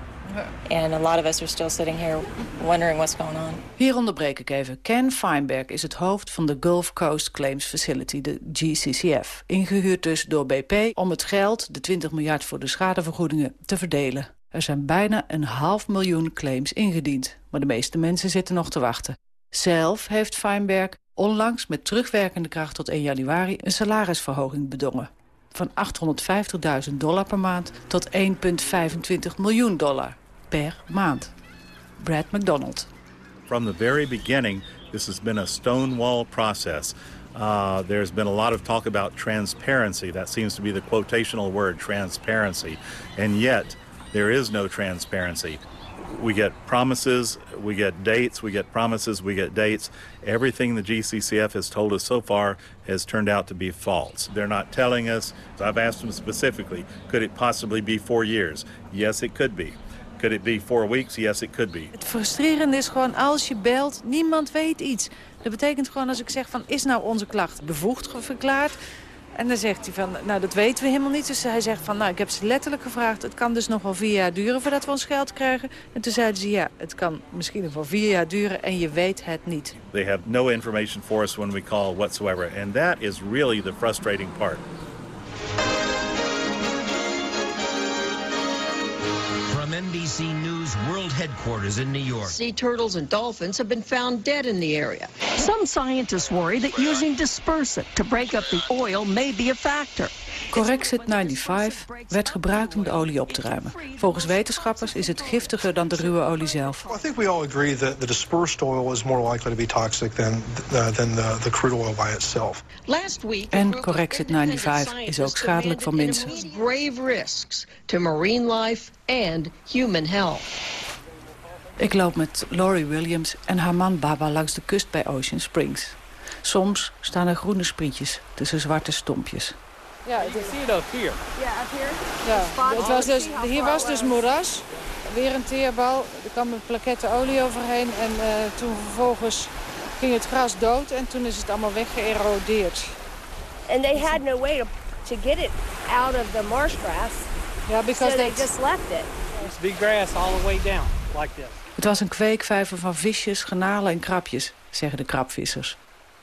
And a lot of us are still sitting here wondering what's going on. Hier onderbreek ik even. Ken Feinberg is het hoofd van de Gulf Coast Claims Facility, de GCCF. Ingehuurd dus door BP om het geld, de 20 miljard voor de schadevergoedingen, te verdelen. Er zijn bijna een half miljoen claims ingediend. Maar de meeste mensen zitten nog te wachten. Zelf heeft Feinberg onlangs met terugwerkende kracht tot 1 januari... een salarisverhoging bedongen. Van 850.000 dollar per maand tot 1,25 miljoen dollar per maand. Brad McDonald. From the very beginning, this has been a stonewall process. Uh, there's been a lot of talk about transparency. That seems to be the quotational word, transparency. And yet, there is no transparency. We get promises, we get dates, we get promises, we get dates. Everything the GCCF has told us so far has turned out to be false. They're not telling us. I've asked them specifically, could it possibly be four years? Yes, it could be. Could it be four weeks? Yes, it could be. Het frustrerende is gewoon als je belt, niemand weet iets. Dat betekent gewoon als ik zeg van is nou onze klacht bevoegd verklaard? En dan zegt hij van, nou dat weten we helemaal niet. Dus hij zegt van, nou ik heb ze letterlijk gevraagd... het kan dus nog wel vier jaar duren voordat we ons geld krijgen. En toen zeiden ze, ja, het kan misschien nog wel vier jaar duren... en je weet het niet. They have no information for us when we call whatsoever. And that is really the frustrating part. From NBC News World Headquarters in New York. Sea turtles and dolphins have been found dead in the area. Some scientists worry that using dispersant to break up the oil may be a factor. Corexit 95 werd gebruikt om de olie op te ruimen. Volgens wetenschappers is het giftiger dan de ruwe olie zelf. I think we all agree that the dispersed oil is more likely to be toxic than, uh, than the, the crude oil by itself. Last week, En Corexit 95 is ook schadelijk voor mensen. grave risks to marine life and human health. Ik loop met Laurie Williams en haar man Baba langs de kust bij Ocean Springs. Soms staan er groene sprietjes tussen zwarte stompjes. Ja, het is hier ook hier. Yeah, up here. Ja, het was dus, hier was dus moeras. Weer een teerbal. Er kwam een plaketten olie overheen. En eh, toen vervolgens ging het gras dood. En toen is het allemaal weggeërodeerd. And they had no way to, to get it out of the marsh grass. Ja, because so they they- just left it. It's big grass all the way down, like this. Het was een kweekvijver van visjes, garnalen en krabjes, zeggen de krabvissers.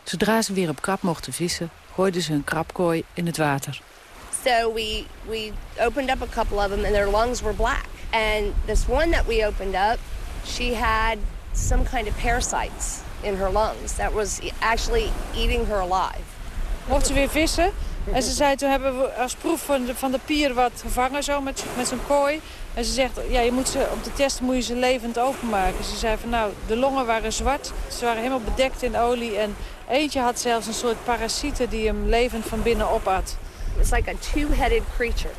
Zodra ze weer op krab mochten vissen, gooiden ze hun krabkooi in het water. So we we opened up a couple of them, and their lungs were black. And this one that we opened up, she had some kind of parasites in her lungs that was actually eating her alive. Mochten ze weer vissen. En ze zei, toen hebben we als proef van de, van de pier wat gevangen zo met, met zijn kooi. En ze zegt, ja, je moet ze, op de test moet je ze levend openmaken. Ze zei van, nou, de longen waren zwart. Ze waren helemaal bedekt in olie. En eentje had zelfs een soort parasieten die hem levend van binnen opat. It's like a two-headed creature.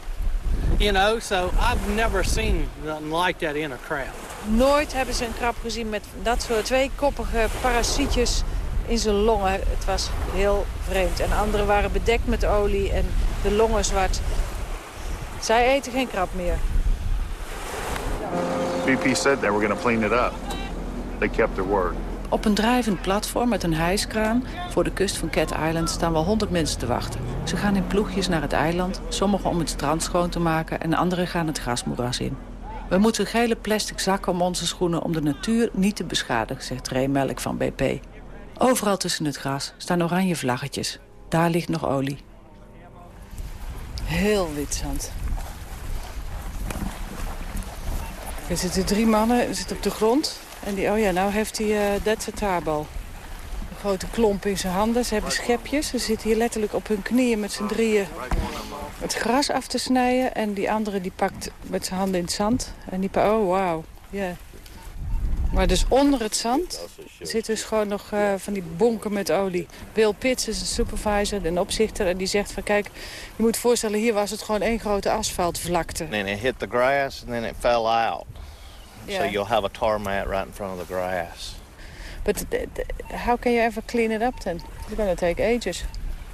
You know, so I've never seen nothing like that in a crab. Nooit hebben ze een krab gezien met dat soort tweekoppige parasietjes in zijn longen. Het was heel vreemd. En andere waren bedekt met olie en de longen zwart. Zij eten geen krab meer. BP said they were going to clean it up. They kept their word. Op een drijvend platform met een hijskraan voor de kust van Cat Island staan wel 100 mensen te wachten. Ze gaan in ploegjes naar het eiland, sommigen om het strand schoon te maken en anderen gaan het grasmoeras in. We moeten gele plastic zakken om onze schoenen om de natuur niet te beschadigen, zegt Ray Melk van BP. Overal tussen het gras staan oranje vlaggetjes. Daar ligt nog olie. Heel wit zand. Er zitten drie mannen zitten op de grond. En die, oh ja, nou heeft hij, uh, is taarbal. Een grote klomp in zijn handen. Ze hebben schepjes. Ze zitten hier letterlijk op hun knieën met z'n drieën het gras af te snijden. En die andere die pakt met zijn handen in het zand. En die oh wauw, ja. Maar dus onder het zand zit dus gewoon nog uh, van die bonken met olie. Bill Pitts is een supervisor, een opzichter. En die zegt van kijk, je moet voorstellen, hier was het gewoon één grote asfaltvlakte. And it hit the grass and then it fell out. So Yeah. you'll have a tar mat right in front of the grass. But th- th- how can you ever clean it up then? It's gonna take ages.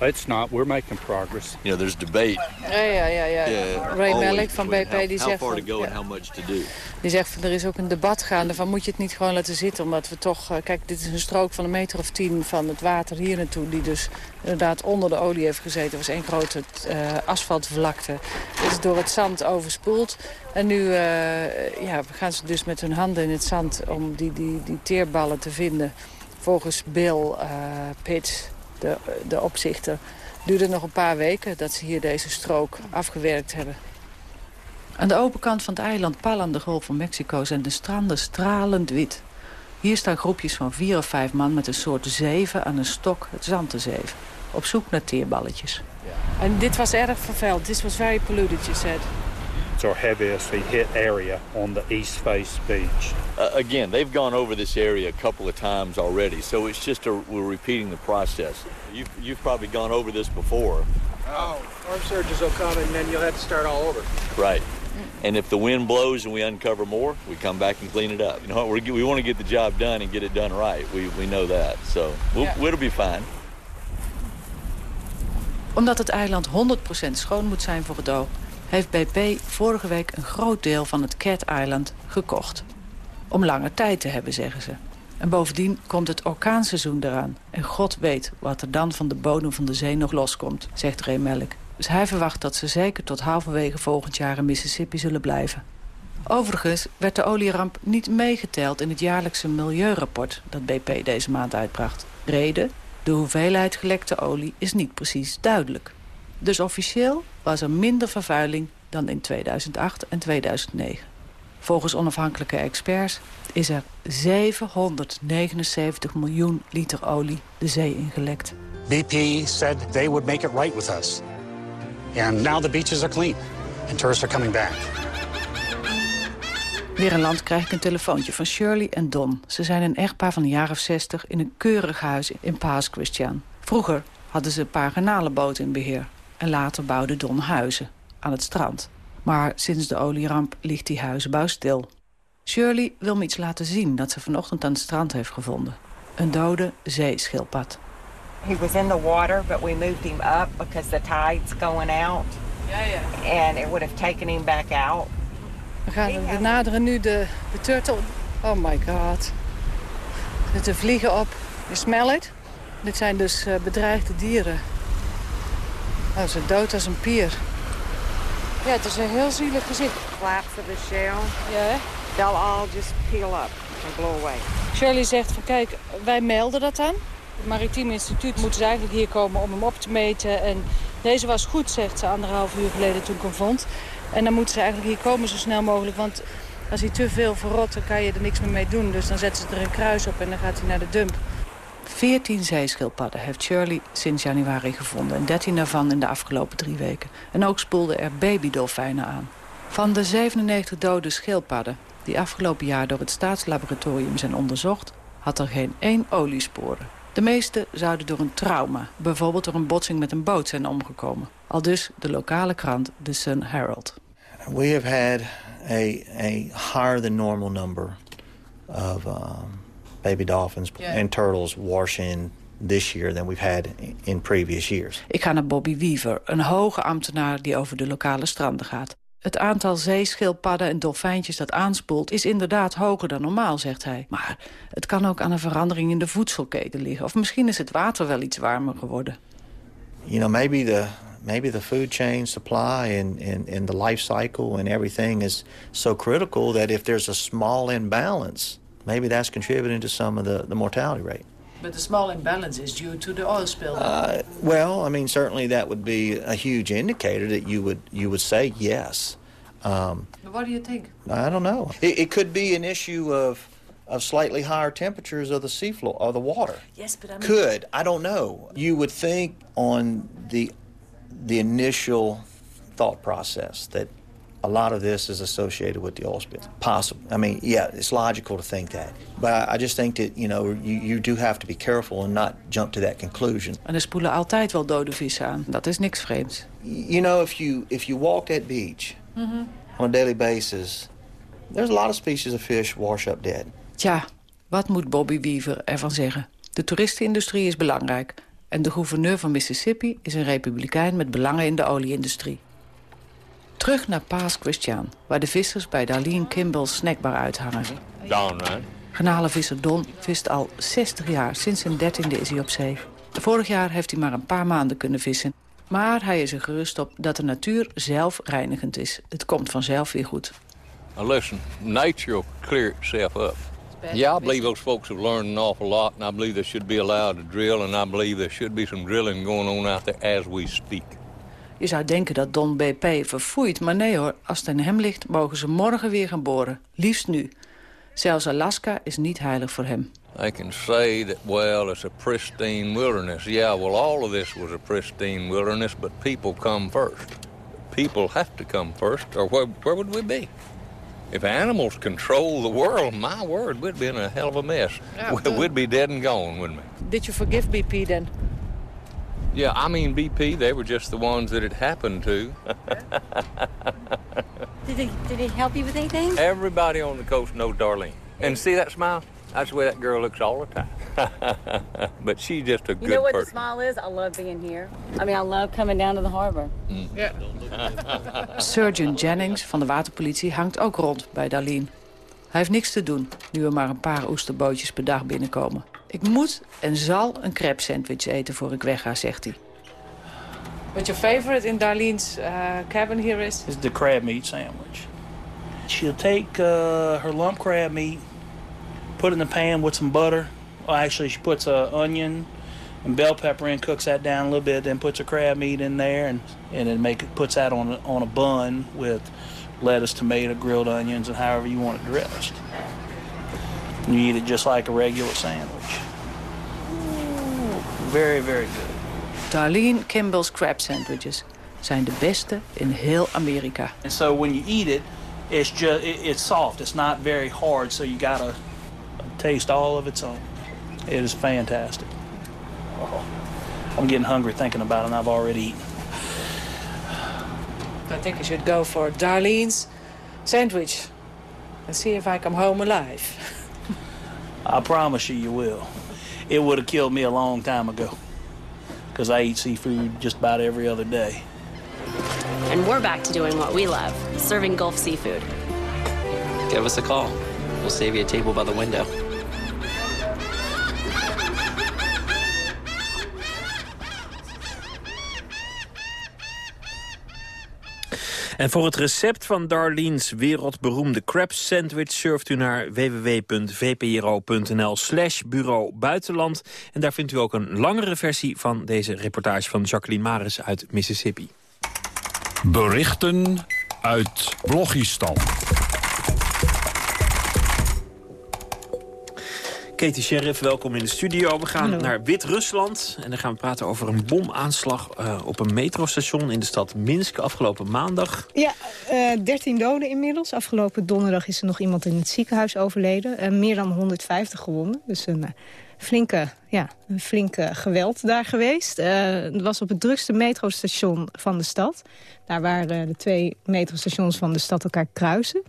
It's not. We're making progress. You know, there's debate. Ja, ja, ja. ja. Yeah, Ray Malik van BP how, die how zegt... far van- to go ja. and how much to do. Die zegt, van, er is ook een debat gaande van moet je het niet gewoon laten zitten. Omdat we toch, eh, kijk dit is een strook van een meter of tien van het water hier naartoe. Die dus inderdaad onder de olie heeft gezeten. Het was één grote eh, asfaltvlakte. Het is door het zand overspoeld. En nu eh, ja, gaan ze dus met hun handen in het zand om die, die, die teerballen te vinden. Volgens Bill eh Pitt, de, de opzichter, duurde nog een paar weken dat ze hier deze strook afgewerkt hebben. Aan de open kant van het eiland pal aan de Golf van Mexico zijn de stranden stralend wit. Hier staan groepjes van vier of vijf man met een soort zeven aan een stok het zand te zeven. Op zoek naar teerballetjes. En dit was erg vervuild. This was very polluted, you said. It's our heaviest hit area on the East Face Beach. Uh, again, they've gone over this area a couple of times already, so it's just a, we're repeating the process. You've, you've probably gone over this before, Oh, storm surges will come and then you'll have to start all over. right? And if the wind blows and we uncover more, we come back and clean it up. You know, we're, we want to get the job done and get it done right. We, we know that, so we'll, Yeah. it'll be fine. Omdat het eiland 100% schoon moet zijn voor het oog... heeft BP vorige week een groot deel van het Cat Island gekocht. Om langer tijd te hebben, zeggen ze. En bovendien komt het orkaanseizoen eraan. En God weet wat er dan van de bodem van de zee nog loskomt, zegt Ray. Dus hij verwacht dat ze zeker tot halverwege volgend jaar in Mississippi zullen blijven. Overigens werd de olieramp niet meegeteld in het jaarlijkse milieurapport... dat BP deze maand uitbracht. Reden? De hoeveelheid gelekte olie is niet precies duidelijk. Dus officieel was er minder vervuiling dan in 2008 en 2009. Volgens onafhankelijke experts is er 779 miljoen liter olie de zee ingelekt. BP said they would make it right with us. And now the beaches are clean and tourists are coming back. Weer een land krijg ik een telefoontje van Shirley en Don. Ze zijn een echtpaar van een jaar of 60 in een keurig huis in Paas Christian. Vroeger hadden ze een paar garnalenboten in beheer. En later bouwde Don huizen aan het strand. Maar sinds de olieramp ligt die huizenbouw stil. Shirley wil me iets laten zien dat ze vanochtend aan het strand heeft gevonden. Een dode zeeschildpad. He was in the water, but we moved him up because the tide's going out. Ja, ja. And it would have taken him back out. We gaan we naderen nu de, de turtle. Oh my god. Er zitten vliegen op. Je smell it? Dit zijn dus eh, bedreigde dieren. Oh, ze dood als een pier. Ja, het is een heel zielig gezicht. Flaps of the shell, Ja, they'll all just peel up and blow away. Shirley zegt van kijk, wij melden dat aan. Het Maritiem Instituut moeten ze eigenlijk hier komen om hem op te meten. En deze was goed, zegt ze anderhalf uur geleden toen ik hem vond. En dan moeten ze eigenlijk hier komen zo snel mogelijk. Want als hij te veel verrot, dan kan je er niks meer mee doen. Dus dan zetten ze er een kruis op en dan gaat hij naar de dump. 14 zeeschildpadden heeft Shirley sinds januari gevonden. En 13 daarvan in de afgelopen drie weken. En ook spoelden er babydolfijnen aan. Van de 97 dode schildpadden die afgelopen jaar door het staatslaboratorium zijn onderzocht... had er geen één oliesporen. De meeste zouden door een trauma, bijvoorbeeld door een botsing met een boot, zijn omgekomen. Al dus de lokale krant The Sun Herald. We have had a, a higher than normal number of um, baby dolphins Yeah. and turtles wash in this year than we've had in previous years. Ik ga naar Bobby Weaver, een hoge ambtenaar die over de lokale stranden gaat. Het aantal zeeschildpadden en dolfijntjes dat aanspoelt is inderdaad hoger dan normaal, zegt hij. Maar het kan ook aan een verandering in de voedselketen liggen. Of misschien is het water wel iets warmer geworden. You know, maybe the maybe the food chain supply and, and, and the life cycle and everything is so critical that if there's a small imbalance, maybe that's contributing to some of the, the mortality rate. But the small imbalance is due to the oil spill. Uh, well, I mean, certainly that would be a huge indicator that you would you would say yes. Um, But what do you think? I don't know. It, it could be an issue of of slightly higher temperatures of the seafloor of the water. Yes, but I mean... Could I don't know. You would think on the the initial thought process that a lot of this is associated with the oil spill. Possible. I mean, yeah, it's logical to think that, but I, just think that you know you, you do have to be careful and not jump to that conclusion. En er spoelen altijd wel dode vissen aan. Dat is niks vreemds. You know, if you if you walk that beach on a daily basis, there's a lot of species of fish wash up dead. Tja, wat moet Bobby Weaver ervan zeggen? De toeristenindustrie is belangrijk. En de gouverneur van Mississippi is een republikein met belangen in de olieindustrie. Terug naar Paas Christian, waar de vissers bij Darlene Kimball's snackbar uithangen. Don, right? Garnalenvisser Don vist al 60 jaar. Sinds zijn dertiende is hij op zee. Vorig jaar heeft hij maar een paar maanden kunnen vissen. Maar hij is er gerust op dat de natuur zelf reinigend is. Het komt vanzelf weer goed. Now listen, nature will clear itself up. Yeah, I believe those folks have learned an awful lot, and I believe they should be allowed to drill, and I believe there should be some drilling going on out there as we speak. Je zou denken dat Don BP verfoeit, maar nee hoor. Als het in hem ligt, mogen ze morgen weer gaan boren. Liefst nu. Zelfs Alaska is niet heilig voor hem. They can say that, well, it's a pristine wilderness. Yeah, well, all of this was a pristine wilderness, but people come first. People have to come first, or where, where would we be? If animals control the world, my word, we'd be in a hell of a mess. Yeah, We'd be dead and gone, wouldn't we? Did you forgive BP then? Yeah, I mean, BP, they were just the ones that it happened to. Did he, did he help you with anything? Everybody on the coast knows Darlene. And see that smile? That's the way that girl looks all the time. but she's just a You good know what the smile is? I love being here. I mean, I love coming down to the harbor. Yeah. Surgeon Jennings van de waterpolitie hangt ook rond bij Darlene. Hij heeft niks te doen, nu er maar een paar oesterbootjes per dag binnenkomen. Ik moet en zal een crab sandwich eten voor ik wegga, zegt hij. What your favorite in Darlene's uh, cabin here is? Is the crab meat sandwich. She'll take uh, her lump crab meat, put it in the pan with some butter. Well, actually, she puts a onion and bell pepper in, cooks that down a little bit, then puts her crab meat in there, and and then make it puts that on a, on a bun with lettuce, tomato, grilled onions, and however you want it dressed. And you eat it just like a regular sandwich. Very, very good. Darlene Kimball's crab sandwiches zijn de beste in heel Amerika. And so when you eat it, it's just it, it's soft. It's not very hard. So you gotta taste all of its own. It is fantastic. Oh, I'm getting hungry thinking about it, and I've already eaten. I think I should go for Darlene's sandwich and see if I come home alive. I promise you, you will. It would have killed me a long time ago, because I eat seafood just about every other day. And we're back to doing what we love serving Gulf seafood. Give us a call. We'll save you a table by the window. En voor het recept van Darlene's wereldberoemde crab sandwich... surft u naar www.vpro.nl slash bureau buitenland. En daar vindt u ook een langere versie van deze reportage van Jacqueline Maris uit Mississippi. Berichten uit Blogistan. Katie Sheriff, welkom in de studio. We gaan Hallo. naar Wit-Rusland en dan gaan we praten over een bomaanslag eh, op een metrostation in de stad Minsk afgelopen maandag. Ja, eh 13 doden inmiddels. Afgelopen donderdag is er nog iemand in het ziekenhuis overleden. Eh, meer dan 150 gewonden. Dus een eh, flinke, ja, een flinke geweld daar geweest. Eh, het was op het drukste metrostation van de stad. Daar waar eh, de twee metrostations van de stad elkaar kruisen.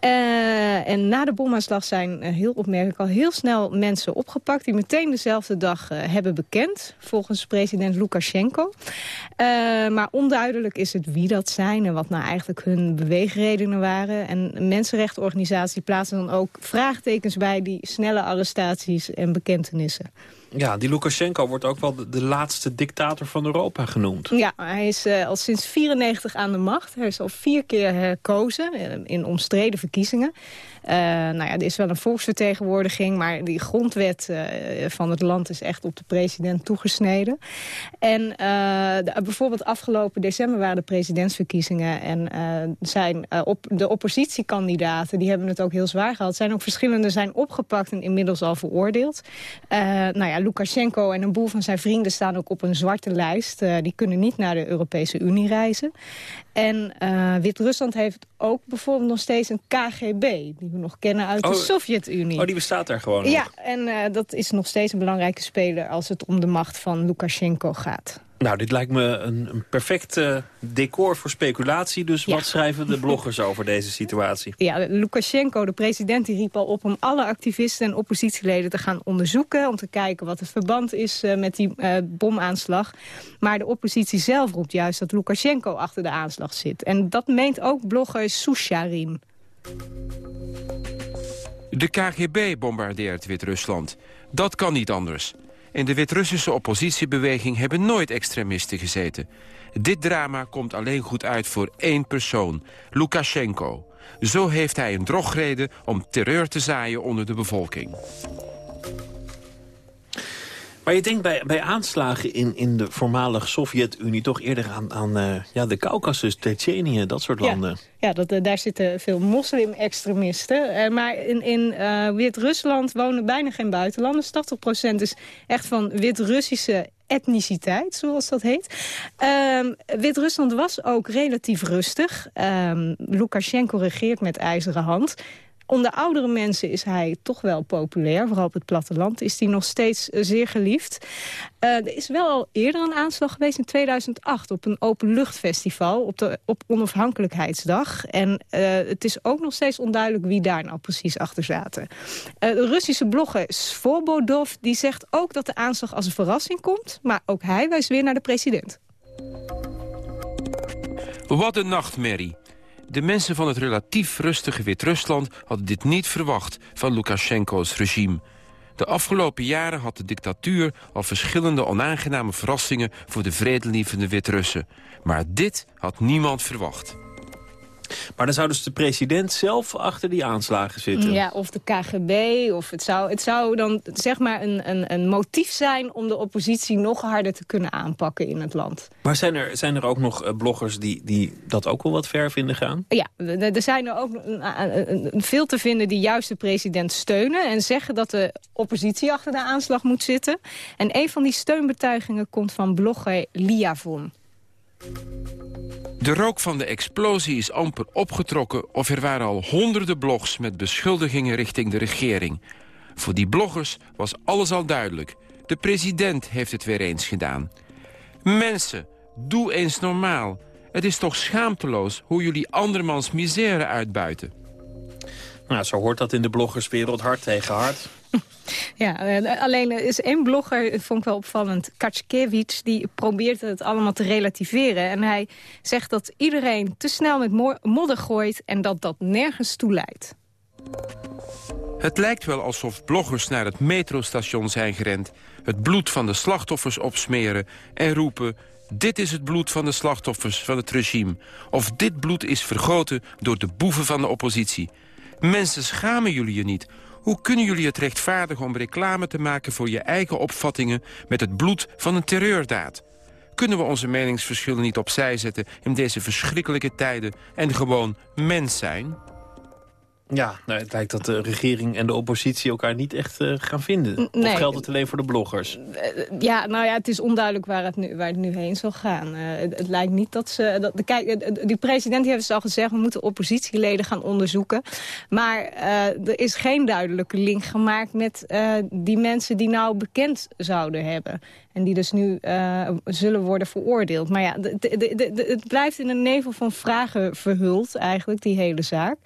Eh, en na de bomaanslag zijn eh, heel opmerkelijk al heel snel mensen opgepakt... die meteen dezelfde dag hebben bekend, volgens president Lukashenko. Maar onduidelijk is het wie dat zijn en wat nou eigenlijk hun beweegredenen waren. En mensenrechtenorganisaties plaatsen dan ook vraagtekens bij... die snelle arrestaties en bekentenissen. Ja, die Lukashenko wordt ook wel de, laatste dictator van Europa genoemd. Ja, hij is eh, al sinds 94 aan de macht. Hij is al vier keer herkozen eh, in omstreden verkiezingen. Eh, nou ja, er is wel een volksvertegenwoordiging... maar die grondwet eh, van het land is echt op de president toegesneden. En eh, bijvoorbeeld afgelopen december waren de presidentsverkiezingen... en zijn, op, de oppositiekandidaten die hebben het ook heel zwaar gehad. zijn ook verschillende zijn opgepakt en inmiddels al veroordeeld. Nou ja, Lukashenko en een boel van zijn vrienden staan ook op een zwarte lijst. Die kunnen niet naar de Europese Unie reizen. En Wit-Rusland heeft ook bijvoorbeeld nog steeds een KGB... nog kennen uit Oh, de Sovjet-Unie. Oh, die bestaat daar gewoon Ja, nog. en eh, dat is nog steeds een belangrijke speler... als het om de macht van Lukashenko gaat. Nou, dit lijkt me een, een perfect eh, decor voor speculatie. Dus wat schrijven de bloggers over deze situatie? Ja, Lukashenko, de president, die riep al op om alle activisten en oppositieleden te gaan onderzoeken. Om te kijken wat het verband is uh, met die uh, bomaanslag. Maar de oppositie zelf roept juist dat Lukashenko achter de aanslag zit. En dat meent ook blogger Susharin. De KGB bombardeert Wit-Rusland. Dat kan niet anders. In de Wit-Russische oppositiebeweging hebben nooit extremisten gezeten. Dit drama komt alleen goed uit voor één persoon, Lukashenko. Zo heeft hij een drogreden om terreur te zaaien onder de bevolking. Maar je denkt bij, bij aanslagen in, in de voormalige Sovjet-Unie... toch eerder aan, aan uh, ja, de Caucasus, Tsjetsjenië, dat soort landen. Ja, dat, uh, daar zitten veel moslim-extremisten. Uh, maar in, in Wit-Rusland wonen bijna geen buitenlanders. 80% is echt van Wit-Russische etniciteit, zoals dat heet. Um, Wit-Rusland was ook relatief rustig. Um, Lukashenko regeert met ijzeren hand. Onder oudere mensen is hij toch wel populair. Vooral op het platteland is hij nog steeds uh, zeer geliefd. Uh, er is wel al eerder een aanslag geweest in 2008... op een openluchtfestival op, de, op onafhankelijkheidsdag. En uh, het is ook nog steeds onduidelijk wie daar nou precies achter zaten. de Russische blogger Svobodov die zegt ook dat de aanslag als een verrassing komt. Maar ook hij wijst weer naar de president. Wat een nachtmerrie. De mensen van het relatief rustige Wit-Rusland hadden dit niet verwacht van Lukashenko's regime. De afgelopen jaren had de dictatuur al verschillende onaangename verrassingen voor de vredelievende Wit-Russen. Maar dit had niemand verwacht. Maar dan zou dus de president zelf achter die aanslagen zitten? Ja, of de KGB. Of het zou, het zou dan zeg maar een, een, een motief zijn om de oppositie nog harder te kunnen aanpakken in het land. Maar zijn er, zijn er ook nog uh, bloggers die, die dat ook wel wat ver vinden gaan? Ja, er zijn er ook veel te vinden die juist de president steunen... en zeggen dat de oppositie achter de aanslag moet zitten. En een van die steunbetuigingen komt van blogger Liavon. De rook van de explosie is amper opgetrokken... of er waren al honderden blogs met beschuldigingen richting de regering. Voor die bloggers was alles al duidelijk. De president heeft het weer eens gedaan. Mensen, doe eens normaal. Het is toch schaamteloos hoe jullie andermans misère uitbuiten. Nou, zo hoort dat in de bloggerswereld hard tegen hard. Ja, eh, alleen is één blogger, vond ik wel opvallend, Katschkewicz... die probeert het allemaal te relativeren. En hij zegt dat iedereen te snel met modder gooit... en dat dat nergens toe leidt. Het lijkt wel alsof bloggers naar het metrostation zijn gerend... het bloed van de slachtoffers opsmeren en roepen... dit is het bloed van de slachtoffers van het regime. Of dit bloed is vergoten door de boeven van de oppositie. Mensen, schamen jullie je niet... Hoe kunnen jullie het rechtvaardigen om reclame te maken voor je eigen opvattingen met het bloed van een terreurdaad? Kunnen we onze meningsverschillen niet opzij zetten in deze verschrikkelijke tijden en gewoon mens zijn? Ja, nou, het lijkt dat de regering en de oppositie elkaar niet echt uh, gaan vinden. Nee. Of geldt het alleen voor de bloggers? Ja, nou ja, het is onduidelijk waar het nu, waar het nu heen zal gaan. Uh, het, het, lijkt niet dat ze... Dat, de, kijk, die president heeft dus al gezegd... we moeten oppositieleden gaan onderzoeken. Maar uh, er is geen duidelijke link gemaakt met die mensen die nou bekend zouden hebben. En die dus nu uh, zullen worden veroordeeld. Maar ja, de, de, de, het blijft in een nevel van vragen verhuld eigenlijk, die hele zaak.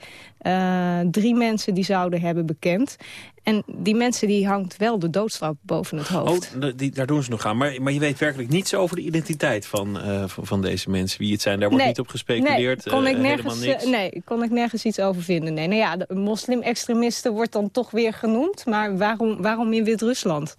Uh, drie mensen die zouden hebben bekend. En die mensen die hangt wel de doodstraf boven het hoofd. Oh, die, daar doen ze nog aan. Maar, maar je weet werkelijk niets over de identiteit van, uh, van, deze mensen. Wie het zijn, daar wordt nee, niet op gespeculeerd. Nee, kon, ik nergens, nee, kon ik nergens iets over vinden. Nee, nou ja, de moslim-extremisten wordt dan toch weer genoemd. Maar waarom, waarom in Wit-Rusland?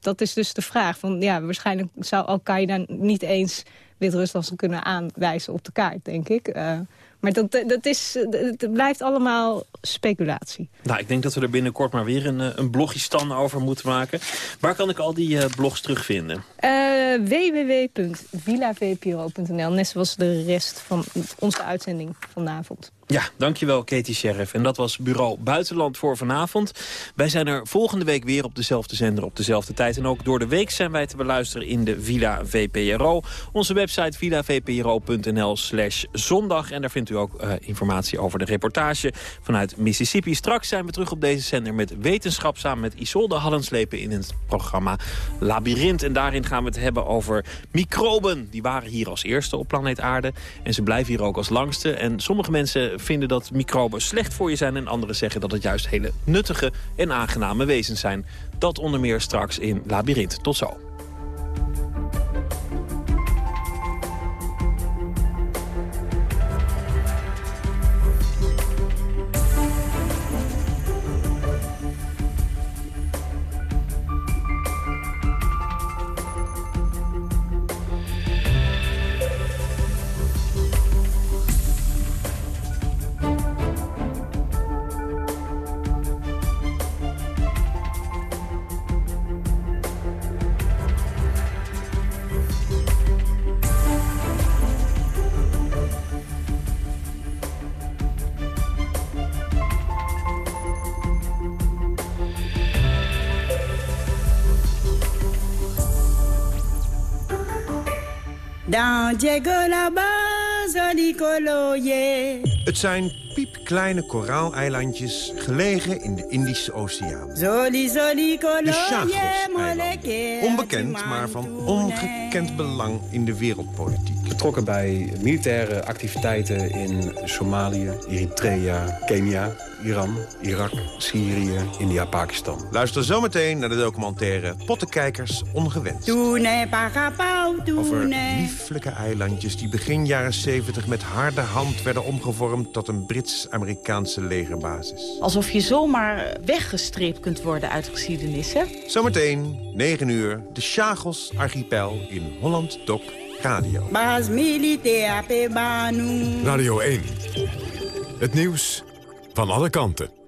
Dat is dus de vraag. Van, ja, waarschijnlijk zou Al-Qaeda niet eens Wit-Rusland kunnen aanwijzen op de kaart, denk ik. Uh, maar dat, dat is, het blijft allemaal speculatie. Nou, ik denk dat we er binnenkort maar weer een, een blogjestan over moeten maken. Waar kan ik al die uh, blogs terugvinden? Uh, www.villavpro.nl, net zoals de rest van onze uitzending vanavond. Ja, dankjewel Katie Sheriff. En dat was Bureau Buitenland voor vanavond. Wij zijn er volgende week weer op dezelfde zender op dezelfde tijd. En ook door de week zijn wij te beluisteren in de Villa VPRO. Onze website villavpro.nl slash zondag. En daar vindt u ook eh, informatie over de reportage vanuit Mississippi. Straks zijn we terug op deze zender met wetenschap... samen met Isolde Hallenslepen in het programma Labyrinth. En daarin gaan we het hebben over microben. Die waren hier als eerste op planeet Aarde. En ze blijven hier ook als langste. En sommige mensen vinden dat microben slecht voor je zijn... en anderen zeggen dat het juist hele nuttige en aangename wezens zijn. Dat onder meer straks in Labyrinth. Tot zo. Het zijn piepkleine koraaleilandjes gelegen in de Indische Oceaan. Zoli, zoli, De Chagos-eilanden. Onbekend, maar van ongekend belang in de wereldpolitiek. Betrokken bij militaire activiteiten in Somalië, Eritrea, Kenia, Iran, Irak, Syrië, India, Pakistan. Luister zometeen naar de documentaire Pottenkijkers Ongewenst. Over lieflijke eilandjes die begin jaren 70 met harde hand werden omgevormd tot een Brits-Amerikaanse legerbasis. Alsof je zomaar weggestreept kunt worden uit geschiedenis, hè? Zometeen, 9 uur, de Chagos Archipel in Holland Doc Radio. Radio Radio 1. Het nieuws van alle kanten.